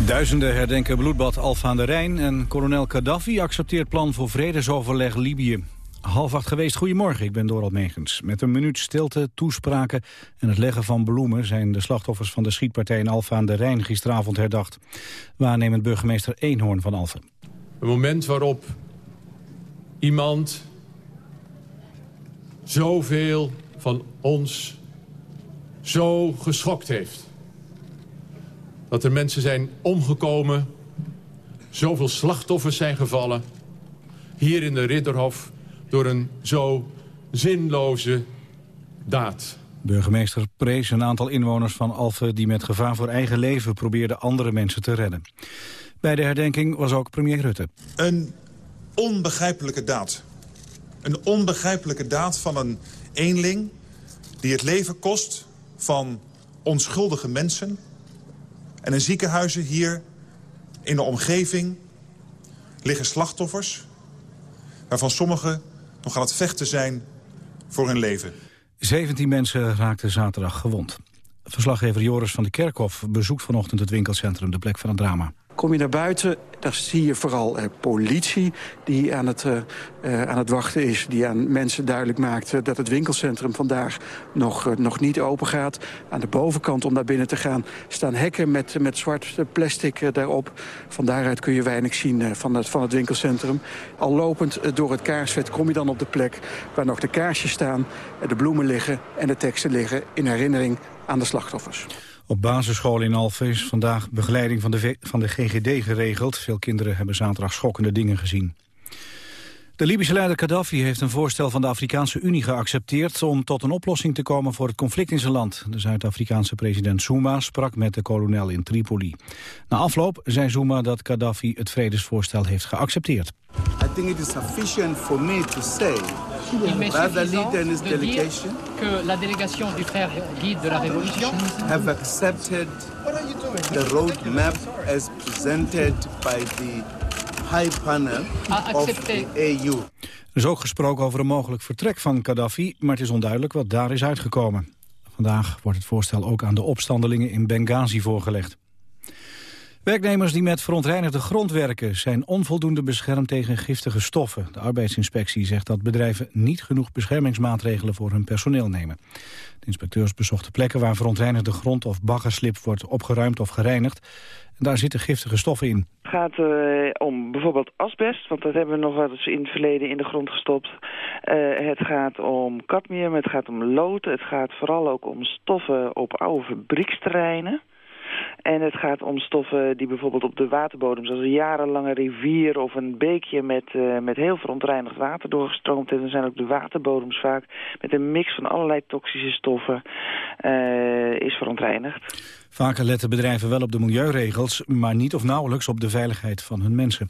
Duizenden herdenken bloedbad Alfa aan de Rijn... en kolonel Gaddafi accepteert plan voor vredesoverleg Libië. Half acht geweest, goedemorgen, ik ben Dorald Megens. Met een minuut stilte, toespraken en het leggen van bloemen... zijn de slachtoffers van de schietpartij in Alfa aan de Rijn gisteravond herdacht. Waarnemend burgemeester Eenhoorn van Alphen. Een moment waarop iemand zoveel van ons zo geschokt heeft. Dat er mensen zijn omgekomen, zoveel slachtoffers zijn gevallen... hier in de Ridderhof een zo zinloze daad. Burgemeester prees een aantal inwoners van Alphen... die met gevaar voor eigen leven probeerden andere mensen te redden. Bij de herdenking was ook premier Rutte. Een onbegrijpelijke daad. Een onbegrijpelijke daad van een eenling die het leven kost van onschuldige mensen. En in ziekenhuizen hier in de omgeving liggen slachtoffers... waarvan sommigen nog aan het vechten zijn voor hun leven. 17 mensen raakten zaterdag gewond. Verslaggever Joris van de Kerkhof bezoekt vanochtend het winkelcentrum... de plek van het drama. Kom je naar buiten, daar zie je vooral eh, politie die aan het, eh, eh, aan het wachten is. Die aan mensen duidelijk maakt eh, dat het winkelcentrum vandaag nog, nog niet open gaat. Aan de bovenkant om naar binnen te gaan staan hekken met, met zwart plastic eh, daarop. Van daaruit kun je weinig zien van, het, van het winkelcentrum. Al lopend door het kaarsvet kom je dan op de plek waar nog de kaarsjes staan... de bloemen liggen en de teksten liggen in herinnering aan de slachtoffers. Op basisscholen in Alphen is vandaag begeleiding van de, van de GGD geregeld. Veel kinderen hebben zaterdag schokkende dingen gezien. De Libische leider Gaddafi heeft een voorstel van de Afrikaanse Unie geaccepteerd... om tot een oplossing te komen voor het conflict in zijn land. De Zuid-Afrikaanse president Zuma sprak met de kolonel in Tripoli. Na afloop zei Zuma dat Gaddafi het vredesvoorstel heeft geaccepteerd. I think it is sufficient for me to say Il suffisant de dire delegation que la délégation du frère guide de la Révolution have accepted the roadmap as presented by the high panel A of the AU. Er is ook gesproken over een mogelijk vertrek van Gaddafi, maar het is onduidelijk wat daar is uitgekomen. Vandaag wordt het voorstel ook aan de opstandelingen in Benghazi voorgelegd. Werknemers die met verontreinigde grond werken... zijn onvoldoende beschermd tegen giftige stoffen. De arbeidsinspectie zegt dat bedrijven niet genoeg beschermingsmaatregelen voor hun personeel nemen. De inspecteurs bezochten plekken waar verontreinigde grond of baggerslip wordt opgeruimd of gereinigd. En daar zitten giftige stoffen in. Het gaat eh, om bijvoorbeeld asbest, want dat hebben we nog wel eens in het verleden in de grond gestopt. Eh, het gaat om cadmium, het gaat om lood, het gaat vooral ook om stoffen op oude fabrieksterreinen. En het gaat om stoffen die bijvoorbeeld op de waterbodem... zoals een jarenlange rivier of een beekje met, uh, met heel verontreinigd water doorgestroomd. En dan zijn ook de waterbodems vaak met een mix van allerlei toxische stoffen uh, is verontreinigd. Vaker letten bedrijven wel op de milieuregels, maar niet of nauwelijks op de veiligheid van hun mensen.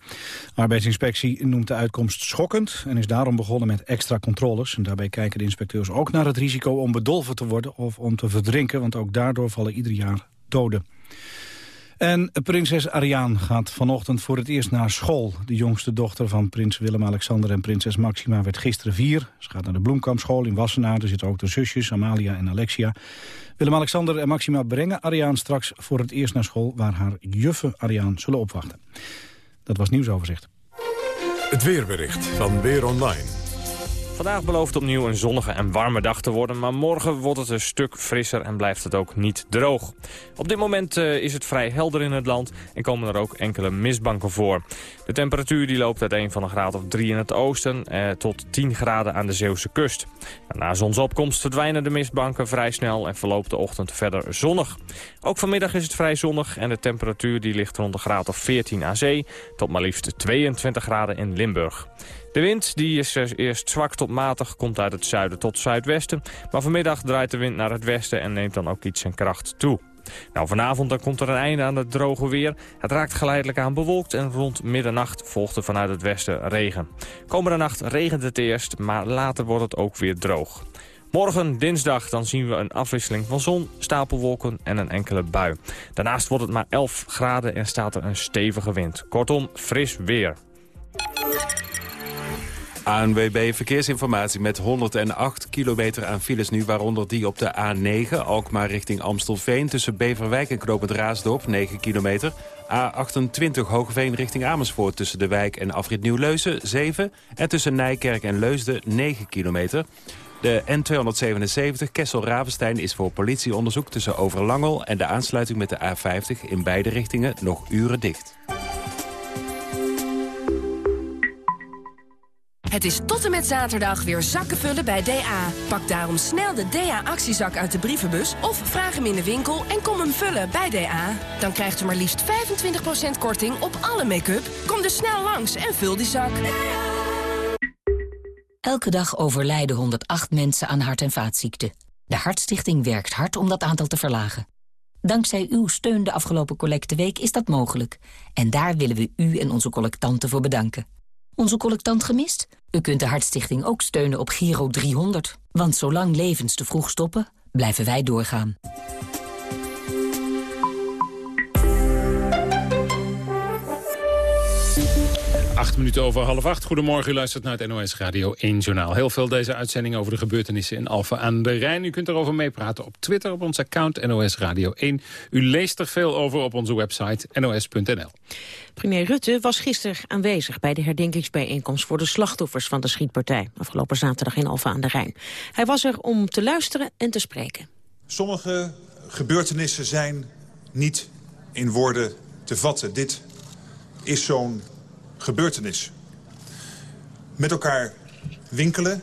Arbeidsinspectie noemt de uitkomst schokkend en is daarom begonnen met extra controles. En daarbij kijken de inspecteurs ook naar het risico om bedolven te worden of om te verdrinken, want ook daardoor vallen ieder jaar doden. En prinses Ariaan gaat vanochtend voor het eerst naar school. De jongste dochter van prins Willem-Alexander en prinses Maxima werd gisteren vier. Ze gaat naar de Bloemkampschool in Wassenaar. Er zitten ook de zusjes Amalia en Alexia. Willem-Alexander en Maxima brengen Ariaan straks voor het eerst naar school... waar haar juffen Ariaan zullen opwachten. Dat was nieuwsoverzicht. Het weerbericht van Weer Online. Vandaag belooft opnieuw een zonnige en warme dag te worden... maar morgen wordt het een stuk frisser en blijft het ook niet droog. Op dit moment uh, is het vrij helder in het land en komen er ook enkele mistbanken voor. De temperatuur die loopt uiteen van een graad of 3 in het oosten... Eh, tot 10 graden aan de Zeeuwse kust. Na zonsopkomst verdwijnen de mistbanken vrij snel... en verloopt de ochtend verder zonnig. Ook vanmiddag is het vrij zonnig en de temperatuur die ligt rond de graad of 14 aan zee... tot maar liefst 22 graden in Limburg. De wind die is eerst zwak tot matig, komt uit het zuiden tot zuidwesten. Maar vanmiddag draait de wind naar het westen en neemt dan ook iets zijn kracht toe. Nou, vanavond dan komt er een einde aan het droge weer. Het raakt geleidelijk aan bewolkt en rond middernacht volgt er vanuit het westen regen. Komende nacht regent het eerst, maar later wordt het ook weer droog. Morgen, dinsdag, dan zien we een afwisseling van zon, stapelwolken en een enkele bui. Daarnaast wordt het maar 11 graden en staat er een stevige wind. Kortom, fris weer. ANWB Verkeersinformatie met 108 kilometer aan files nu... waaronder die op de A9, Alkmaar richting Amstelveen... tussen Beverwijk en Knopend Raasdorp, 9 kilometer. A28 Hogeveen richting Amersfoort tussen de wijk en afrit Nieuw-Leuzen, 7. En tussen Nijkerk en Leusden, 9 kilometer. De N277 Kessel-Ravenstein is voor politieonderzoek tussen Overlangel... en de aansluiting met de A50 in beide richtingen nog uren dicht. Het is tot en met zaterdag weer zakken vullen bij DA. Pak daarom snel de DA-actiezak uit de brievenbus... of vraag hem in de winkel en kom hem vullen bij DA. Dan krijgt u maar liefst 25% korting op alle make-up. Kom dus snel langs en vul die zak. Elke dag overlijden 108 mensen aan hart- en vaatziekten. De Hartstichting werkt hard om dat aantal te verlagen. Dankzij uw steun de afgelopen collecteweek is dat mogelijk. En daar willen we u en onze collectanten voor bedanken. Onze collectant gemist? U kunt de Hartstichting ook steunen op Giro 300. Want zolang levens te vroeg stoppen, blijven wij doorgaan. Acht minuten over half acht. Goedemorgen, u luistert naar het NOS Radio 1 Journaal. Heel veel deze uitzending over de gebeurtenissen in Alphen aan de Rijn. U kunt erover meepraten op Twitter op ons account NOS Radio 1. U leest er veel over op onze website nos.nl. Premier Rutte was gisteren aanwezig bij de herdenkingsbijeenkomst voor de slachtoffers van de schietpartij. Afgelopen zaterdag in Alphen aan de Rijn. Hij was er om te luisteren en te spreken. Sommige gebeurtenissen zijn niet in woorden te vatten. Dit is zo'n gebeurtenis. Met elkaar winkelen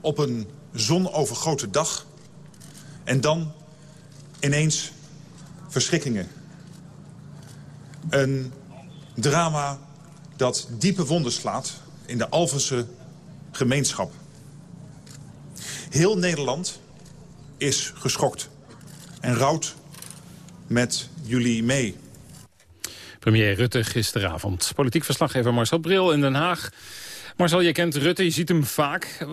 op een zonovergoten dag. En dan ineens verschrikkingen. Een drama dat diepe wonden slaat in de Alvense gemeenschap. Heel Nederland is geschokt en rouwt met jullie mee. Premier Rutte gisteravond. Politiek verslaggever Marcel Bril in Den Haag. Marcel, je kent Rutte, je ziet hem vaak.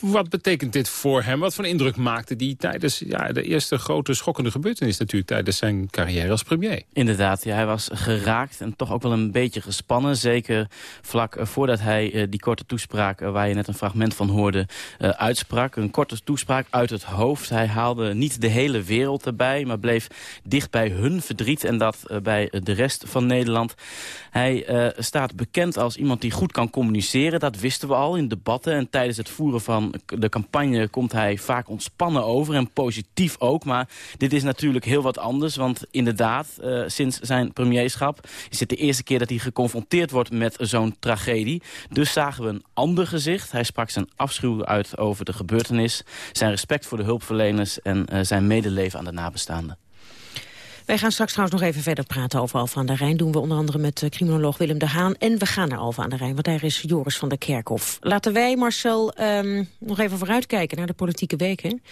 Wat betekent dit voor hem? Wat voor indruk maakte hij tijdens ja, de eerste grote schokkende gebeurtenis natuurlijk tijdens zijn carrière als premier? Inderdaad, ja, hij was geraakt en toch ook wel een beetje gespannen. Zeker vlak eh, voordat hij uh, die korte toespraak, uh, waar je net een fragment van hoorde, uitsprak. Een korte toespraak uit het hoofd. Hij haalde niet de hele wereld erbij, maar bleef dicht bij hun verdriet en dat bij de rest van Nederland. Hij staat bekend als iemand die goed kan communiceren dat wisten we al in debatten. En tijdens het voeren van de campagne komt hij vaak ontspannen over. En positief ook. Maar dit is natuurlijk heel wat anders. Want inderdaad, uh, sinds zijn premierschap is het de eerste keer dat hij geconfronteerd wordt met zo'n tragedie. Dus zagen we een ander gezicht. Hij sprak zijn afschuw uit over de gebeurtenis. Zijn respect voor de hulpverleners en uh, zijn medeleven aan de nabestaanden. Wij gaan straks trouwens nog even verder praten over Alfa aan de Rijn. Doen we onder andere met uh, criminoloog Willem de Haan. En we gaan naar Alfa aan de Rijn, want daar is Joris van der Kerkhof. Laten wij, Marcel, um, nog even vooruitkijken naar de politieke weken.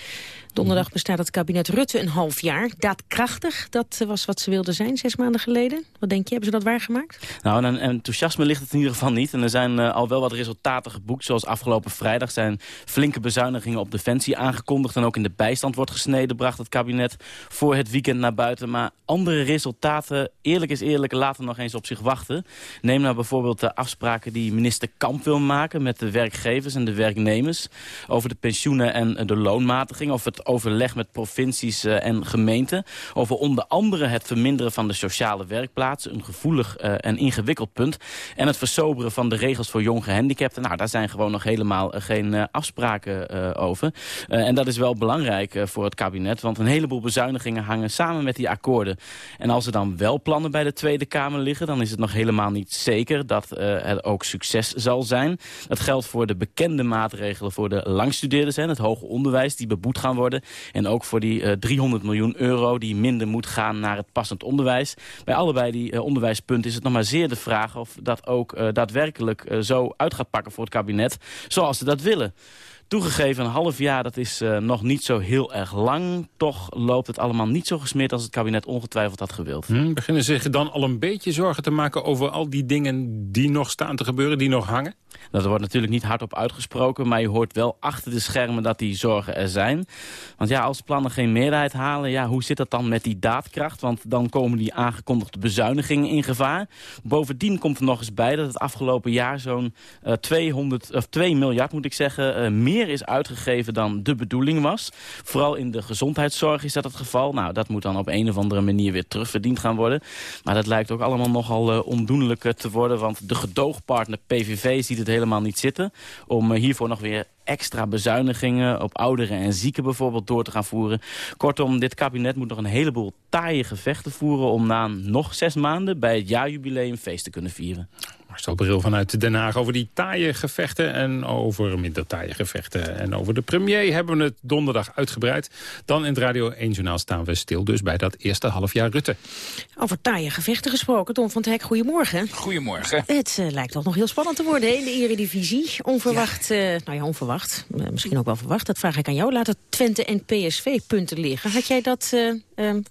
Donderdag bestaat het kabinet Rutte een half jaar. Daadkrachtig, dat was wat ze wilden zijn zes maanden geleden. Wat denk je, hebben ze dat waargemaakt? Nou, en enthousiasme ligt het in ieder geval niet. En er zijn uh, al wel wat resultaten geboekt. Zoals afgelopen vrijdag zijn flinke bezuinigingen op defensie aangekondigd. En ook in de bijstand wordt gesneden, bracht het kabinet voor het weekend naar buiten. Maar andere resultaten, eerlijk is eerlijk, laten nog eens op zich wachten. Neem nou bijvoorbeeld de afspraken die minister Kamp wil maken... met de werkgevers en de werknemers over de pensioenen en de loonmatiging... of het overleg met provincies uh, en gemeenten... over onder andere het verminderen van de sociale werkplaatsen... een gevoelig uh, en ingewikkeld punt... en het versoberen van de regels voor jong gehandicapten. Nou, daar zijn gewoon nog helemaal uh, geen afspraken over. en dat is wel belangrijk voor het kabinet... want een heleboel bezuinigingen hangen samen met die akkoorden. En als er dan wel plannen bij de Tweede Kamer liggen... dan is het nog helemaal niet zeker dat het ook succes zal zijn. Dat geldt voor de bekende maatregelen voor de langstudeerders... en het hoger onderwijs die beboet gaan worden... En ook voor die uh, 300 miljoen euro die minder moet gaan naar het passend onderwijs. Bij allebei die uh, onderwijspunten is het nog maar zeer de vraag of dat ook uh, daadwerkelijk zo uit gaat pakken voor het kabinet zoals ze dat willen. Toegegeven, een half jaar, dat is uh, nog niet zo heel erg lang. Toch loopt het allemaal niet zo gesmeerd als het kabinet ongetwijfeld had gewild. Hmm, beginnen zich dan al een beetje zorgen te maken over al die dingen die nog staan te gebeuren, die nog hangen? Dat wordt natuurlijk niet hardop uitgesproken, maar je hoort wel achter de schermen dat die zorgen er zijn. Want ja, als plannen geen meerderheid halen, ja, hoe zit dat dan met die daadkracht? Want dan komen die aangekondigde bezuinigingen in gevaar. Bovendien komt er nog eens bij dat het afgelopen jaar zo'n uh, 200 of 2 miljard, moet ik zeggen, uh, meer is uitgegeven dan de bedoeling was. Vooral in de gezondheidszorg is dat het geval. Nou, dat moet dan op een of andere manier weer terugverdiend gaan worden. Maar dat lijkt ook allemaal nogal uh, ondoenlijk te worden, want de gedoogpartner PVV ziet het helemaal niet zitten... om uh, hiervoor nog weer extra bezuinigingen op ouderen en zieken bijvoorbeeld door te gaan voeren. Kortom, dit kabinet moet nog een heleboel taaie gevechten voeren... om na nog zes maanden bij het jaarjubileum feest te kunnen vieren. Marcel Bril vanuit Den Haag over die taaie gevechten en over minder taaie gevechten. En over de premier hebben we het donderdag uitgebreid. Dan in het Radio 1 Journaal staan we stil dus bij dat eerste halfjaar Rutte. Over taaie gevechten gesproken, Tom van het Hek, goedemorgen. Goedemorgen. Het uh, lijkt toch nog heel spannend te worden hè, in de eredivisie. Onverwacht, ja. Uh, nou ja, onverwacht. Uh, misschien ook wel verwacht, dat vraag ik aan jou. Laten Twente en PSV punten liggen. Had jij dat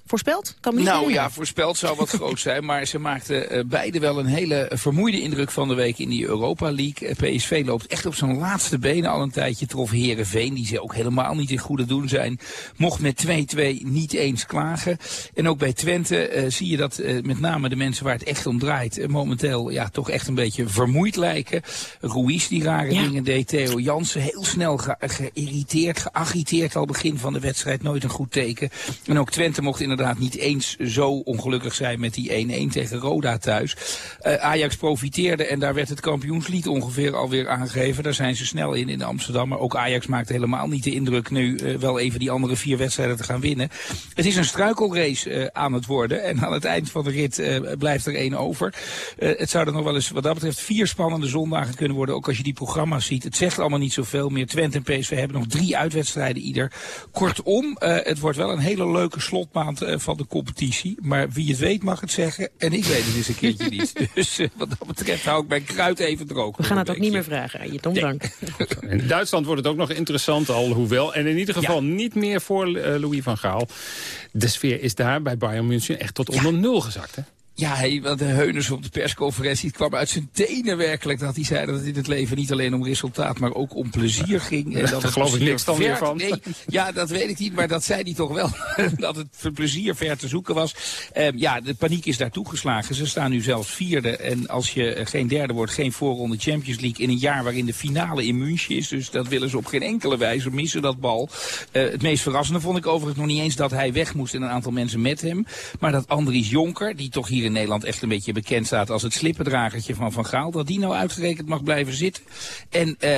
voorspeld? Kan nou herinneren. ja, voorspeld zou wat groot zijn. Maar ze maakten beide wel een hele vermoeide indruk van de week in die Europa League. PSV loopt echt op zijn laatste benen al een tijdje. Trof Herenveen, die ze ook helemaal niet in goede doen zijn. Mocht met 2-2 niet eens klagen. En ook bij Twente uh, zie je dat uh, met name de mensen waar het echt om draait... Momenteel ja, toch echt een beetje vermoeid lijken. Ruiz die rare ja. dingen deed. Theo Jansen heel snel ge geïrriteerd, geagiteerd al begin van de wedstrijd. Nooit een goed teken. En ook Twente mocht inderdaad niet eens zo ongelukkig zijn met die 1-1 tegen Roda thuis. Ajax profiteerde en daar werd het kampioenslied ongeveer alweer aangegeven. Daar zijn ze snel in in Amsterdam. Maar ook Ajax maakt helemaal niet de indruk nu uh, wel even die andere vier wedstrijden te gaan winnen. Het is een struikelrace uh, aan het worden. En aan het eind van de rit blijft er één over. het zou er nog wel eens wat dat betreft vier spannende zondagen kunnen worden. Ook als je die programma's ziet. Het zegt allemaal niet zoveel meer. Twente en PSV hebben nog drie uitwedstrijden ieder. Kortom, het wordt wel een hele leuke slotmaand van de competitie. Maar wie het weet mag het zeggen. En ik weet het eens een keertje niet. Dus wat dat betreft hou ik mijn kruid even droog. We gaan het ook niet meer vragen aan je, Tom. Dank. In Duitsland wordt het ook nog interessant, alhoewel. En in ieder geval ja. niet meer voor uh, Louis van Gaal. De sfeer is daar bij Bayern München echt tot onder ja. nul gezakt, hè? Ja, want de Heuners op de persconferentie het kwam uit zijn tenen werkelijk. Dat hij zei dat het in het leven niet alleen om resultaat, maar ook om plezier ging. En dat Daar geloof ik niks dan meer van. Nee, ja, dat weet ik niet, maar dat zei hij toch wel. dat het voor plezier ver te zoeken was. Um, ja, de paniek is daar toegeslagen. Ze staan nu zelfs vierde. En als je geen derde wordt, geen voorronde Champions League in een jaar waarin de finale in München is. Dus dat willen ze op geen enkele wijze missen, dat bal. Uh, het meest verrassende vond ik overigens nog niet eens dat hij weg moest en een aantal mensen met hem. Maar dat Andries Jonker, die toch hier in Nederland echt een beetje bekend staat als het slippendragertje van Van Gaal, dat die nou uitgerekend mag blijven zitten. En uh,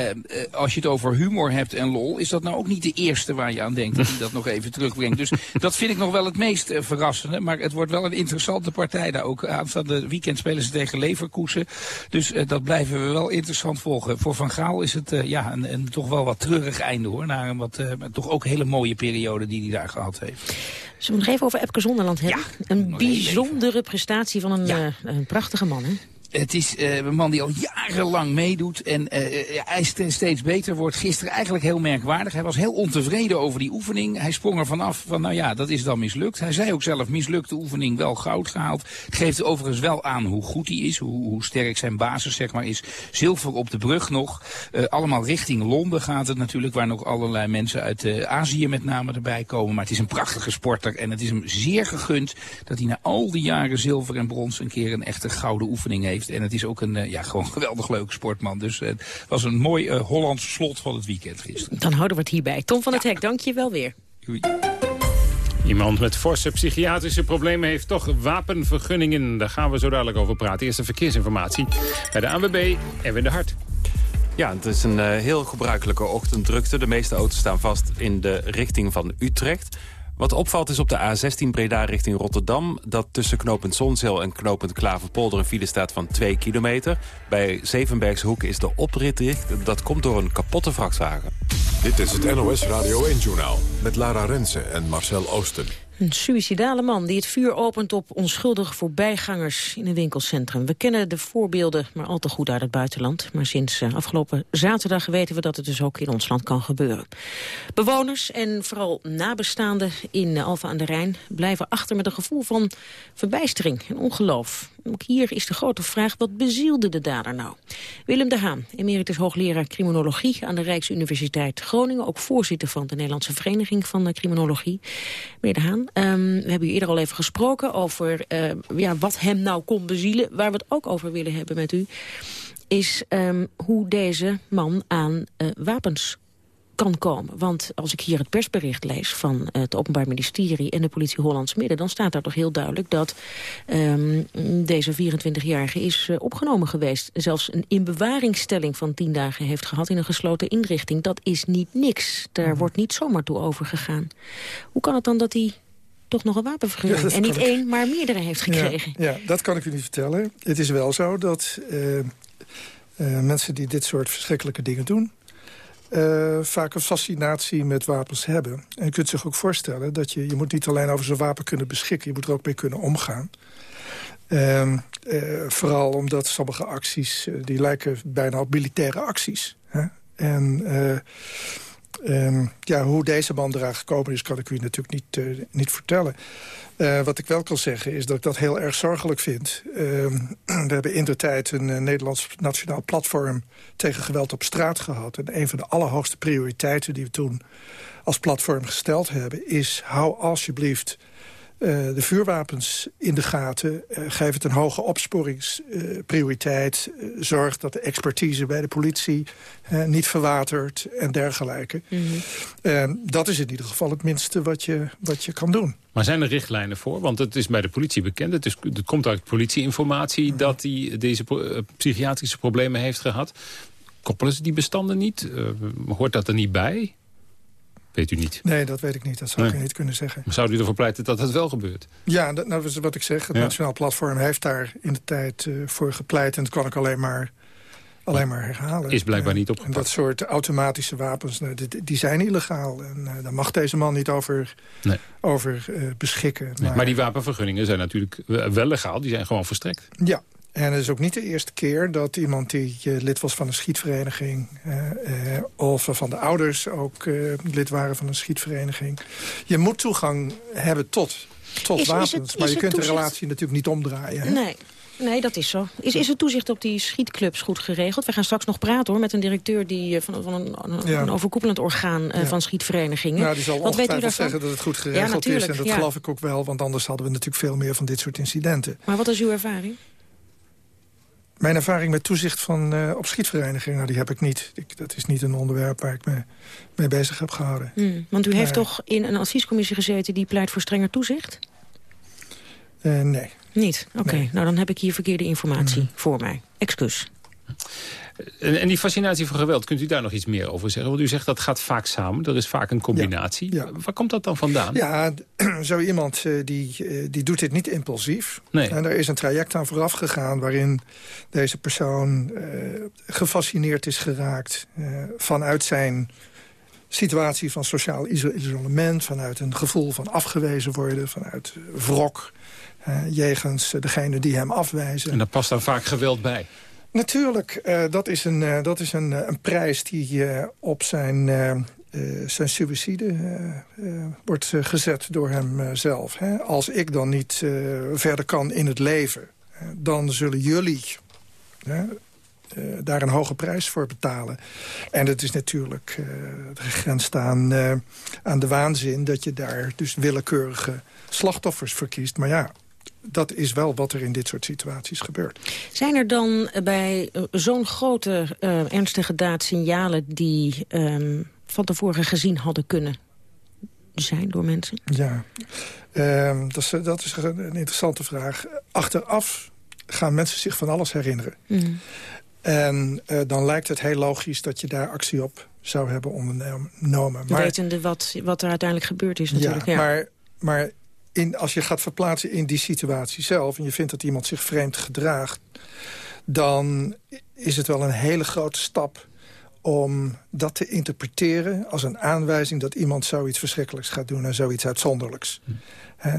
als je het over humor hebt en lol, is dat nou ook niet de eerste waar je aan denkt dat hij dat nog even terugbrengt. Dus dat vind ik nog wel het meest uh, verrassende. Maar het wordt wel een interessante partij daar ook. Aanstaande weekend spelen ze tegen Leverkusen. Dus uh, dat blijven we wel interessant volgen. Voor Van Gaal is het ja, een, een, toch wel wat treurig einde hoor. Naar een wat, toch ook hele mooie periode die hij daar gehad heeft. Zullen we nog even over Epke Zonderland hebben? een bijzondere prestatie van een, eh, een prachtige man, hè? Het is uh, een man die al jarenlang meedoet en uh, hij steeds beter wordt. Gisteren eigenlijk heel merkwaardig. Hij was heel ontevreden over die oefening. Hij sprong er vanaf van, nou ja, dat is dan mislukt. Hij zei ook zelf, mislukte oefening, wel goud gehaald. Geeft overigens wel aan hoe goed hij is, hoe, hoe sterk zijn basis zeg maar is. Zilver op de brug nog. Allemaal richting Londen gaat het natuurlijk, waar nog allerlei mensen uit Azië met name erbij komen. Maar het is een prachtige sporter en het is hem zeer gegund dat hij na al die jaren zilver en brons een keer een echte gouden oefening heeft. En het is ook een uh, ja, gewoon geweldig leuke sportman. Dus uh, het was een mooi uh, Hollands slot van het weekend gisteren. Dan houden we het hierbij. Tom van het Hek, dank je wel weer. Doei. Iemand met forse psychiatrische problemen heeft toch wapenvergunningen. Daar gaan we zo dadelijk over praten. Eerste verkeersinformatie bij de ANWB Erwin de Hart. Ja, het is een uh, heel gebruikelijke ochtenddrukte. De meeste auto's staan vast in de richting van Utrecht. Wat opvalt is op de A16 Breda richting Rotterdam... dat tussen knooppunt Zonzeel en knooppunt Klaverpolder een file staat van 2 kilometer. Bij Zevenbergshoek is de oprit dicht. Dat komt door een kapotte vrachtwagen. Dit is het NOS Radio 1-journaal met Lara Rensen en Marcel Oosten. Een suïcidale man die het vuur opent op onschuldige voorbijgangers in een winkelcentrum. We kennen de voorbeelden maar al te goed uit het buitenland. Maar sinds uh, afgelopen zaterdag weten we dat het dus ook in ons land kan gebeuren. Bewoners en vooral nabestaanden in Alfa aan de Rijn blijven achter met een gevoel van verbijstering en ongeloof. Ook hier is de grote vraag, wat bezielde de dader nou? Willem de Haan, emeritus hoogleraar criminologie aan de Rijksuniversiteit Groningen. Ook voorzitter van de Nederlandse Vereniging van Criminologie. Meneer de Haan, Um, we hebben u eerder al even gesproken over uh, ja, wat hem nou kon bezielen. Waar we het ook over willen hebben met u, is um, hoe deze man aan uh, wapens kan komen. Want als ik hier het persbericht lees van het Openbaar Ministerie en de politie Hollands Midden... dan staat daar toch heel duidelijk dat um, deze 24-jarige is uh, opgenomen geweest. Zelfs een inbewaringstelling van 10 dagen heeft gehad in een gesloten inrichting. Dat is niet niks. Daar mm. wordt niet zomaar toe overgegaan. Hoe kan het dan dat hij toch nog een wapenvergunning. Ja, en niet één, maar meerdere heeft gekregen. Ja, ja, dat kan ik u niet vertellen. Het is wel zo dat uh, uh, mensen die dit soort verschrikkelijke dingen doen... Uh, vaak een fascinatie met wapens hebben. En je kunt zich ook voorstellen dat je... je moet niet alleen over zo'n wapen kunnen beschikken... je moet er ook mee kunnen omgaan. Ehm, vooral omdat sommige acties... die lijken bijna op militaire acties. Hè? En Um, ja, hoe deze man eraan gekomen is, kan ik u natuurlijk niet, uh, niet vertellen. Uh, wat ik wel kan zeggen is dat ik dat heel erg zorgelijk vind. Uh, we hebben in de tijd een uh, Nederlands nationaal platform tegen geweld op straat gehad. En een van de allerhoogste prioriteiten die we toen als platform gesteld hebben... is hou alsjeblieft de vuurwapens in de gaten. Uh, geef het een hoge opsporingsprioriteit. Uh, zorg dat de expertise bij de politie niet verwatert en dergelijke. Mm -hmm. dat is in ieder geval het minste wat je, wat je kan doen. Maar zijn er richtlijnen voor? Want het is bij de politie bekend. Het, is, het komt uit politieinformatie mm -hmm. dat hij deze psychiatrische problemen heeft gehad. Koppelen ze die bestanden niet? hoort dat er niet bij? Weet u niet? Nee, dat weet ik niet. Dat zou nee. ik niet kunnen zeggen. Maar zou u ervoor pleiten dat dat wel gebeurt? Ja, dat, nou, is wat ik zeg. Het ja. Nationaal Platform heeft daar in de tijd uh, voor gepleit. En dat kan ik alleen maar, alleen maar herhalen. Is blijkbaar niet opgepakt. En dat soort automatische wapens, nou, die, die, zijn illegaal. En uh, daar mag deze man niet over, nee. over uh, beschikken. Nee, maar, maar die wapenvergunningen zijn natuurlijk wel legaal. Die zijn gewoon verstrekt. Ja, en het is ook niet de eerste keer dat iemand die uh, lid was van een schietvereniging... Uh, uh, of van de ouders ook lid waren van een schietvereniging... je moet toegang hebben tot, tot is, wapens. Is het, maar je kunt toezicht... de relatie natuurlijk niet omdraaien. Hè? Nee. Nee, dat is zo. Is, is het toezicht op die schietclubs goed geregeld? We gaan straks nog praten hoor, met een directeur die, van, van een, een, ja. een overkoepelend orgaan ja. van schietverenigingen. Nou, die zal Wat weet u daarvan? zeggen dat het goed geregeld is. En dat geloof ik ook wel, want anders hadden we natuurlijk veel meer van dit soort incidenten. Maar wat is uw ervaring? Mijn ervaring met toezicht van, uh, op schietverenigingen, nou, die heb ik niet. Ik, dat is niet een onderwerp waar ik me mee bezig heb gehouden. Mm, want u maar, heeft toch in een adviescommissie gezeten die pleit voor strenger toezicht? Uh, nee. Niet? Oké, okay. nee. nou dan heb ik hier verkeerde informatie mm. voor mij. Excuus. En, en, die fascinatie voor geweld, kunt u daar nog iets meer over zeggen? Want u zegt dat gaat vaak samen, er is vaak een combinatie. Ja, ja. Waar komt dat dan vandaan? Ja, zo iemand uh, die, uh, die doet dit niet impulsief. Nee. En er is een traject aan vooraf gegaan waarin deze persoon uh, gefascineerd is geraakt... vanuit zijn situatie van sociaal isolement... vanuit een gevoel van afgewezen worden, vanuit wrok... jegens degene die hem afwijzen. En daar past dan vaak geweld bij? Natuurlijk, uh, dat is een, uh, dat is een, een prijs die op zijn, zijn suïcide wordt gezet door hemzelf. Als ik dan niet verder kan in het leven, dan zullen jullie daar een hoge prijs voor betalen. En het is natuurlijk gegrenst aan, aan de waanzin... dat je daar dus willekeurige slachtoffers verkiest. Maar ja, dat is wel wat er in dit soort situaties gebeurt. Zijn er dan bij zo'n grote uh, ernstige daad signalen... die um, van tevoren gezien hadden kunnen zijn door mensen? Ja, um, dat, is, dat is een interessante vraag. Achteraf gaan mensen zich van alles herinneren. Mm. En uh, dan lijkt het heel logisch dat je daar actie op zou hebben ondernomen. Maar, Wetende wat, wat er uiteindelijk gebeurd is natuurlijk. Ja, ja. Maar, maar als je gaat verplaatsen in die situatie zelf... en je vindt dat iemand zich vreemd gedraagt... dan is het wel een hele grote stap om dat te interpreteren als een aanwijzing... dat iemand zoiets verschrikkelijks gaat doen en zoiets uitzonderlijks.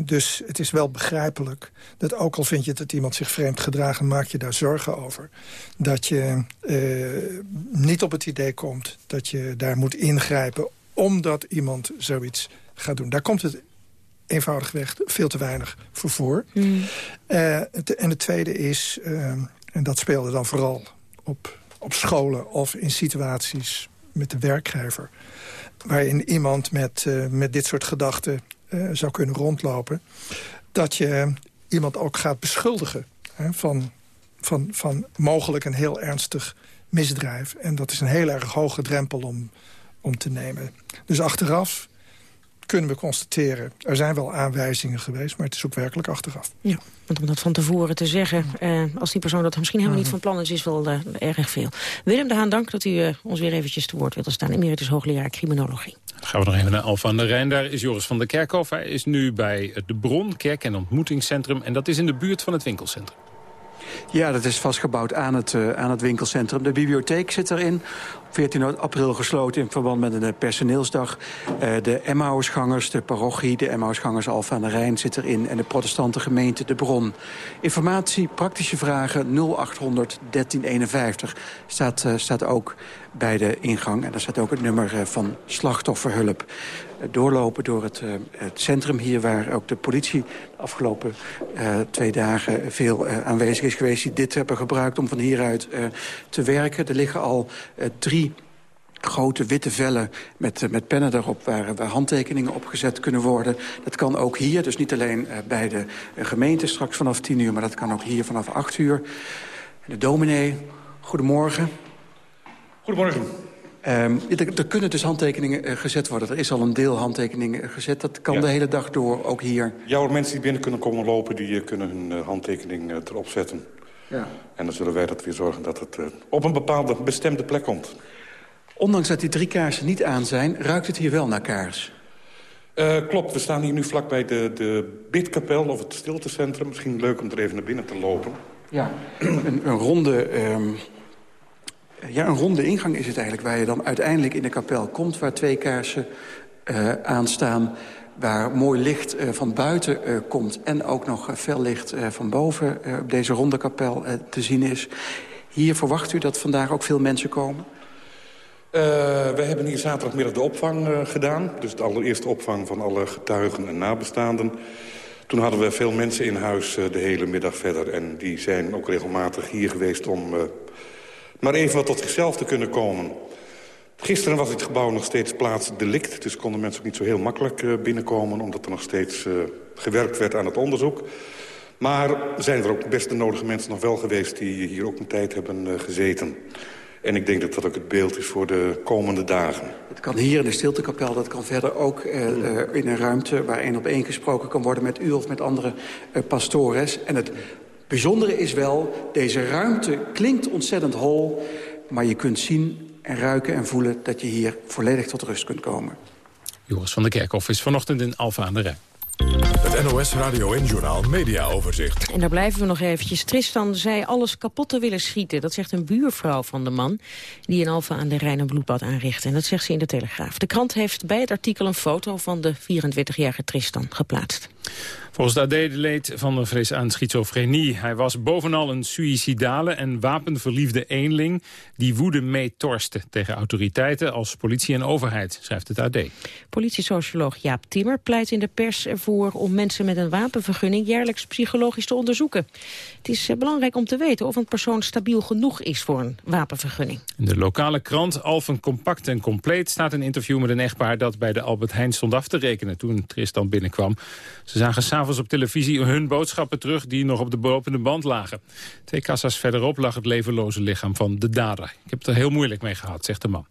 Dus het is wel begrijpelijk dat ook al vind je dat iemand zich vreemd gedraagt... en maak je daar zorgen over, dat je uh, niet op het idee komt... dat je daar moet ingrijpen omdat iemand zoiets gaat doen. Daar komt het eenvoudigweg veel te weinig vervoer. Mm. Uh, en het tweede is, uh, en dat speelde dan vooral op, op scholen of in situaties met de werkgever... waarin iemand met, uh, met dit soort gedachten zou kunnen rondlopen... dat je iemand ook gaat beschuldigen hè, van, van, van mogelijk een heel ernstig misdrijf. En dat is een heel erg hoge drempel om, om te nemen. Dus achteraf kunnen we constateren... er zijn wel aanwijzingen geweest, maar het is ook werkelijk achteraf. Ja, want om dat van tevoren te zeggen... Eh, als die persoon dat misschien helemaal niet van plan is... is wel uh, erg veel. Willem de Haan, dank dat u uh, ons weer eventjes te woord wilde staan. Emeritus hoogleraar criminologie. Dan gaan we nog even naar Alphen aan de Rijn. Daar is Joris van der Kerkhof. Hij is nu bij de Bron, Kerk- en Ontmoetingscentrum. En dat is in de buurt van het winkelcentrum. Ja, dat is vastgebouwd aan het, uh, aan het winkelcentrum. De bibliotheek zit erin. 14 april gesloten in verband met een personeelsdag. Uh, de Emmausgangers, de parochie, de Emmausgangers Alfa aan de Rijn zit erin... en de protestante gemeente De Bron. Informatie, praktische vragen 0800 1351 staat, uh, staat ook bij de ingang. En daar staat ook het nummer uh, van slachtofferhulp. doorlopen door het, het, centrum hier... waar ook de politie de afgelopen twee dagen veel aanwezig is geweest... die dit hebben gebruikt om van hieruit te werken. Er liggen al drie grote witte vellen met, eh, met pennen erop... Waar, waar handtekeningen opgezet kunnen worden. Dat kan ook hier, dus niet alleen uh, bij de uh, gemeente straks vanaf 10 uur... maar dat kan ook hier vanaf 8 uur. De dominee, goedemorgen. Goedemorgen. Um, er, er, kunnen dus handtekeningen uh, gezet worden. Er is al een deel handtekeningen gezet. Dat kan ja. de hele dag door, ook hier. Ja, mensen die binnen kunnen komen lopen... die kunnen hun handtekening erop zetten. Ja. En dan zullen wij dat weer zorgen dat het op een bepaalde bestemde plek komt. Ondanks dat die drie kaarsen niet aan zijn, ruikt het hier wel naar kaars. Uh, klopt, we staan hier nu vlakbij de, de bidkapel of het stiltecentrum. Misschien leuk om er even naar binnen te lopen. Ja, een, een ronde... Um, ja, een ronde ingang is het eigenlijk, waar je dan uiteindelijk in de kapel komt... waar twee kaarsen uh, aanstaan, waar mooi licht uh, van buiten uh, komt... en ook nog fel licht van boven op deze ronde kapel te zien is. Hier verwacht u dat vandaag ook veel mensen komen? Uh, we hebben hier zaterdagmiddag de opvang uh, gedaan. Dus de allereerste opvang van alle getuigen en nabestaanden. Toen hadden we veel mensen in huis uh, de hele middag verder. En die zijn ook regelmatig hier geweest om maar even wat tot zichzelf te kunnen komen. Gisteren was het gebouw nog steeds plaats delict. Dus konden mensen ook niet zo heel makkelijk binnenkomen... omdat er nog steeds gewerkt werd aan het onderzoek. Maar zijn er ook best de nodige mensen nog wel geweest... die hier ook een tijd hebben gezeten. En ik denk dat dat ook het beeld is voor de komende dagen. Het kan hier in de stiltekapel, dat kan verder ook uh, uh, in een ruimte... waar één op één gesproken kan worden met u of met andere uh, pastores. En het bijzondere is wel, deze ruimte klinkt ontzettend hol... maar je kunt zien en ruiken en voelen dat je hier volledig tot rust kunt komen. Joris van der Kerkhoff is vanochtend in Alfa aan de Rijn. NOS Radio en Journal Media Overzicht. En daar blijven we nog eventjes. Tristan zei alles kapot te willen schieten. Dat zegt een buurvrouw van de man die in Alfa aan de Rijn een bloedbad aanrichtte. En dat zegt ze in de Telegraaf. De krant heeft bij het artikel een foto van de 24-jarige Tristan geplaatst. Volgens de AD leed van de vrees aan schizofrenie. Hij was bovenal een suïcidale en wapenverliefde eenling... die woede meetorste tegen autoriteiten als politie en overheid, schrijft het AD. Politiesocioloog Jaap Timmer pleit in de pers ervoor... om mensen met een wapenvergunning jaarlijks psychologisch te onderzoeken. Het is eh, belangrijk om te weten of een persoon stabiel genoeg is voor een wapenvergunning. In de lokale krant Alphen Compact en Compleet staat een interview met een echtpaar... dat bij de Albert Heijn stond af te rekenen toen Tristan binnenkwam. Ze zagen s'avonds op televisie hun boodschappen terug... die nog op de lopende band lagen. Twee kassa's verderop lag het levenloze lichaam van de dader. Ik heb het er heel moeilijk mee gehad, zegt de man.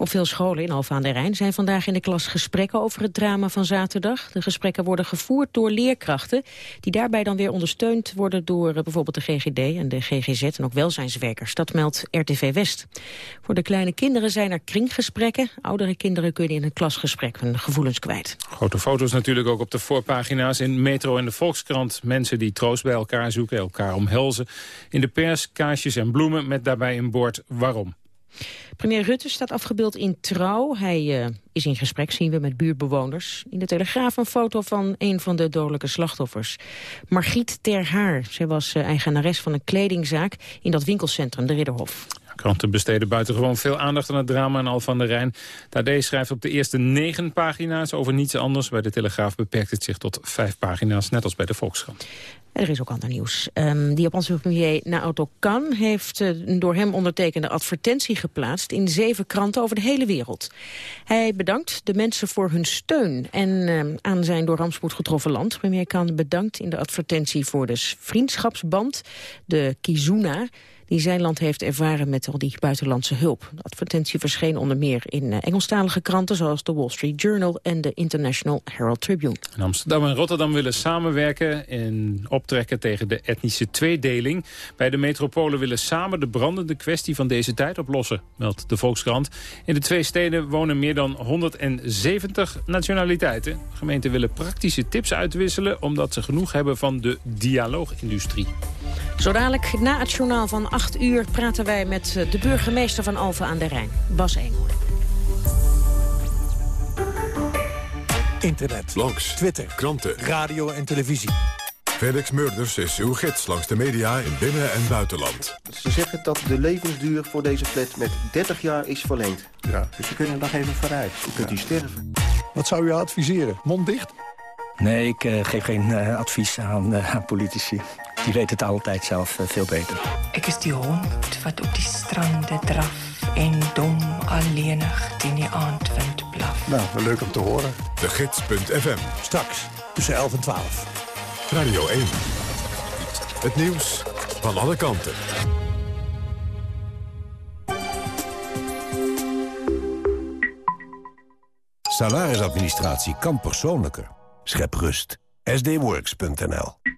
Op veel scholen in Alphen aan de Rijn zijn vandaag in de klas gesprekken over het drama van zaterdag. De gesprekken worden gevoerd door leerkrachten, die daarbij dan weer ondersteund worden door eh, bijvoorbeeld de GGD en de GGZ en ook welzijnswerkers. Dat meldt RTV West. Voor de kleine kinderen zijn er kringgesprekken. Oudere kinderen kunnen in een klasgesprek hun gevoelens kwijt. Grote foto's natuurlijk ook op de voorpagina's in Metro en de Volkskrant. Mensen die troost bij elkaar zoeken, elkaar omhelzen. In de pers kaarsjes en bloemen met daarbij een bord waarom. Premier Rutte staat afgebeeld in Trouw. Hij uh, is in gesprek, zien we, met buurtbewoners. In de Telegraaf een foto van een van de dodelijke slachtoffers. Margriet Terhaar. Zij was uh, eigenares van een kledingzaak in dat winkelcentrum, de Ridderhof. Kranten besteden buitengewoon veel aandacht aan het drama in Al van der Rijn. Tadee schrijft op de eerste negen pagina's over niets anders. Bij de Telegraaf beperkt het zich tot vijf pagina's, net als bij de Volkskrant. Er is ook ander nieuws. Um, de Japanse premier Naoto Kan heeft uh, een door hem ondertekende advertentie geplaatst in zeven kranten over de hele wereld. Hij bedankt de mensen voor hun steun en uh, aan zijn door rampspoed getroffen land. Premier Kan bedankt in de advertentie voor de vriendschapsband, de Kizuna die zijn land heeft ervaren met al die buitenlandse hulp. De advertentie verscheen onder meer in uh, Engelstalige kranten... zoals de Wall Street Journal en de International Herald Tribune. En Amsterdam en Rotterdam willen samenwerken en optrekken tegen de etnische tweedeling. Bij de metropolen willen samen de brandende kwestie van deze tijd oplossen, meldt de Volkskrant. In de twee steden wonen meer dan 170 nationaliteiten. Gemeenten willen praktische tips uitwisselen... omdat ze genoeg hebben van de dialoogindustrie. Zo dadelijk na het journaal van 8 uur praten wij met eh, de burgemeester van Alphen aan de Rijn, Bas Eenhoorn. Internet, blogs, Twitter, kranten, radio en televisie. Felix Murders is uw gids langs de media in binnen- en buitenland. Ze zeggen dat de levensduur voor deze flat met 30 jaar is verlengd. Ja. Dus we kunnen nog even vooruit. U kunt Ja. u sterven. Wat zou u adviseren? Mond dicht? Nee, ik eh, geef geen eh, advies aan, eh, aan politici. Die weten het altijd zelf eh, veel beter. Ek is die hond wat op die strande draf en dom alleenig die aandwind blaf. Nou, leuk om te horen. De Gids.fm. Straks, tussen 11 en 12. Radio 1. Het nieuws van alle kanten. Salarisadministratie kan persoonlijker. Schep rust. sdworks.nl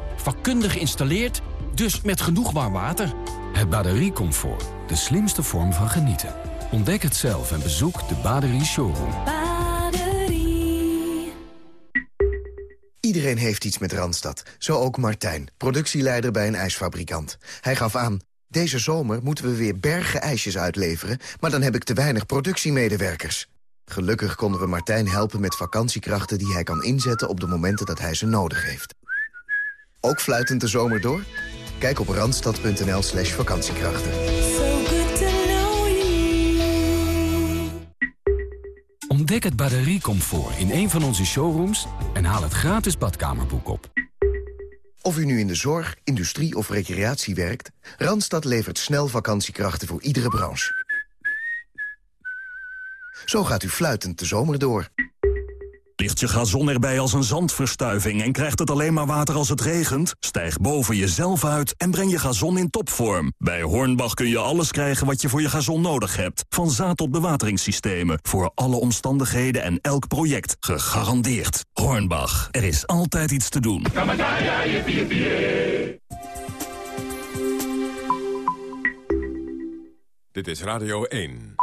Vakkundig geïnstalleerd, dus met genoeg warm water. Het batteriecomfort, de slimste vorm van genieten. Ontdek het zelf en bezoek de Baderie Showroom. Iedereen heeft iets met Randstad. Zo ook Martijn, productieleider bij een ijsfabrikant. Hij gaf aan, deze zomer moeten we weer bergen ijsjes uitleveren... maar dan heb ik te weinig productiemedewerkers. Gelukkig konden we Martijn helpen met vakantiekrachten... die hij kan inzetten op de momenten dat hij ze nodig heeft. Ook fluitend de zomer door? Kijk op randstad.nl slash vakantiekrachten. Ontdek het batteriecomfort in een van onze showrooms... en haal het gratis badkamerboek op. Of u nu in de zorg, industrie of recreatie werkt... Randstad levert snel vakantiekrachten voor iedere branche. Zo gaat u fluitend de zomer door. Ligt je gazon erbij als een zandverstuiving en krijgt het alleen maar water als het regent? Stijg boven jezelf uit en breng je gazon in topvorm. Bij Hornbach kun je alles krijgen wat je voor je gazon nodig hebt. Van zaad tot bewateringssystemen. Voor alle omstandigheden en elk project. Gegarandeerd. Hornbach. Er is altijd iets te doen. Dit is Radio 1.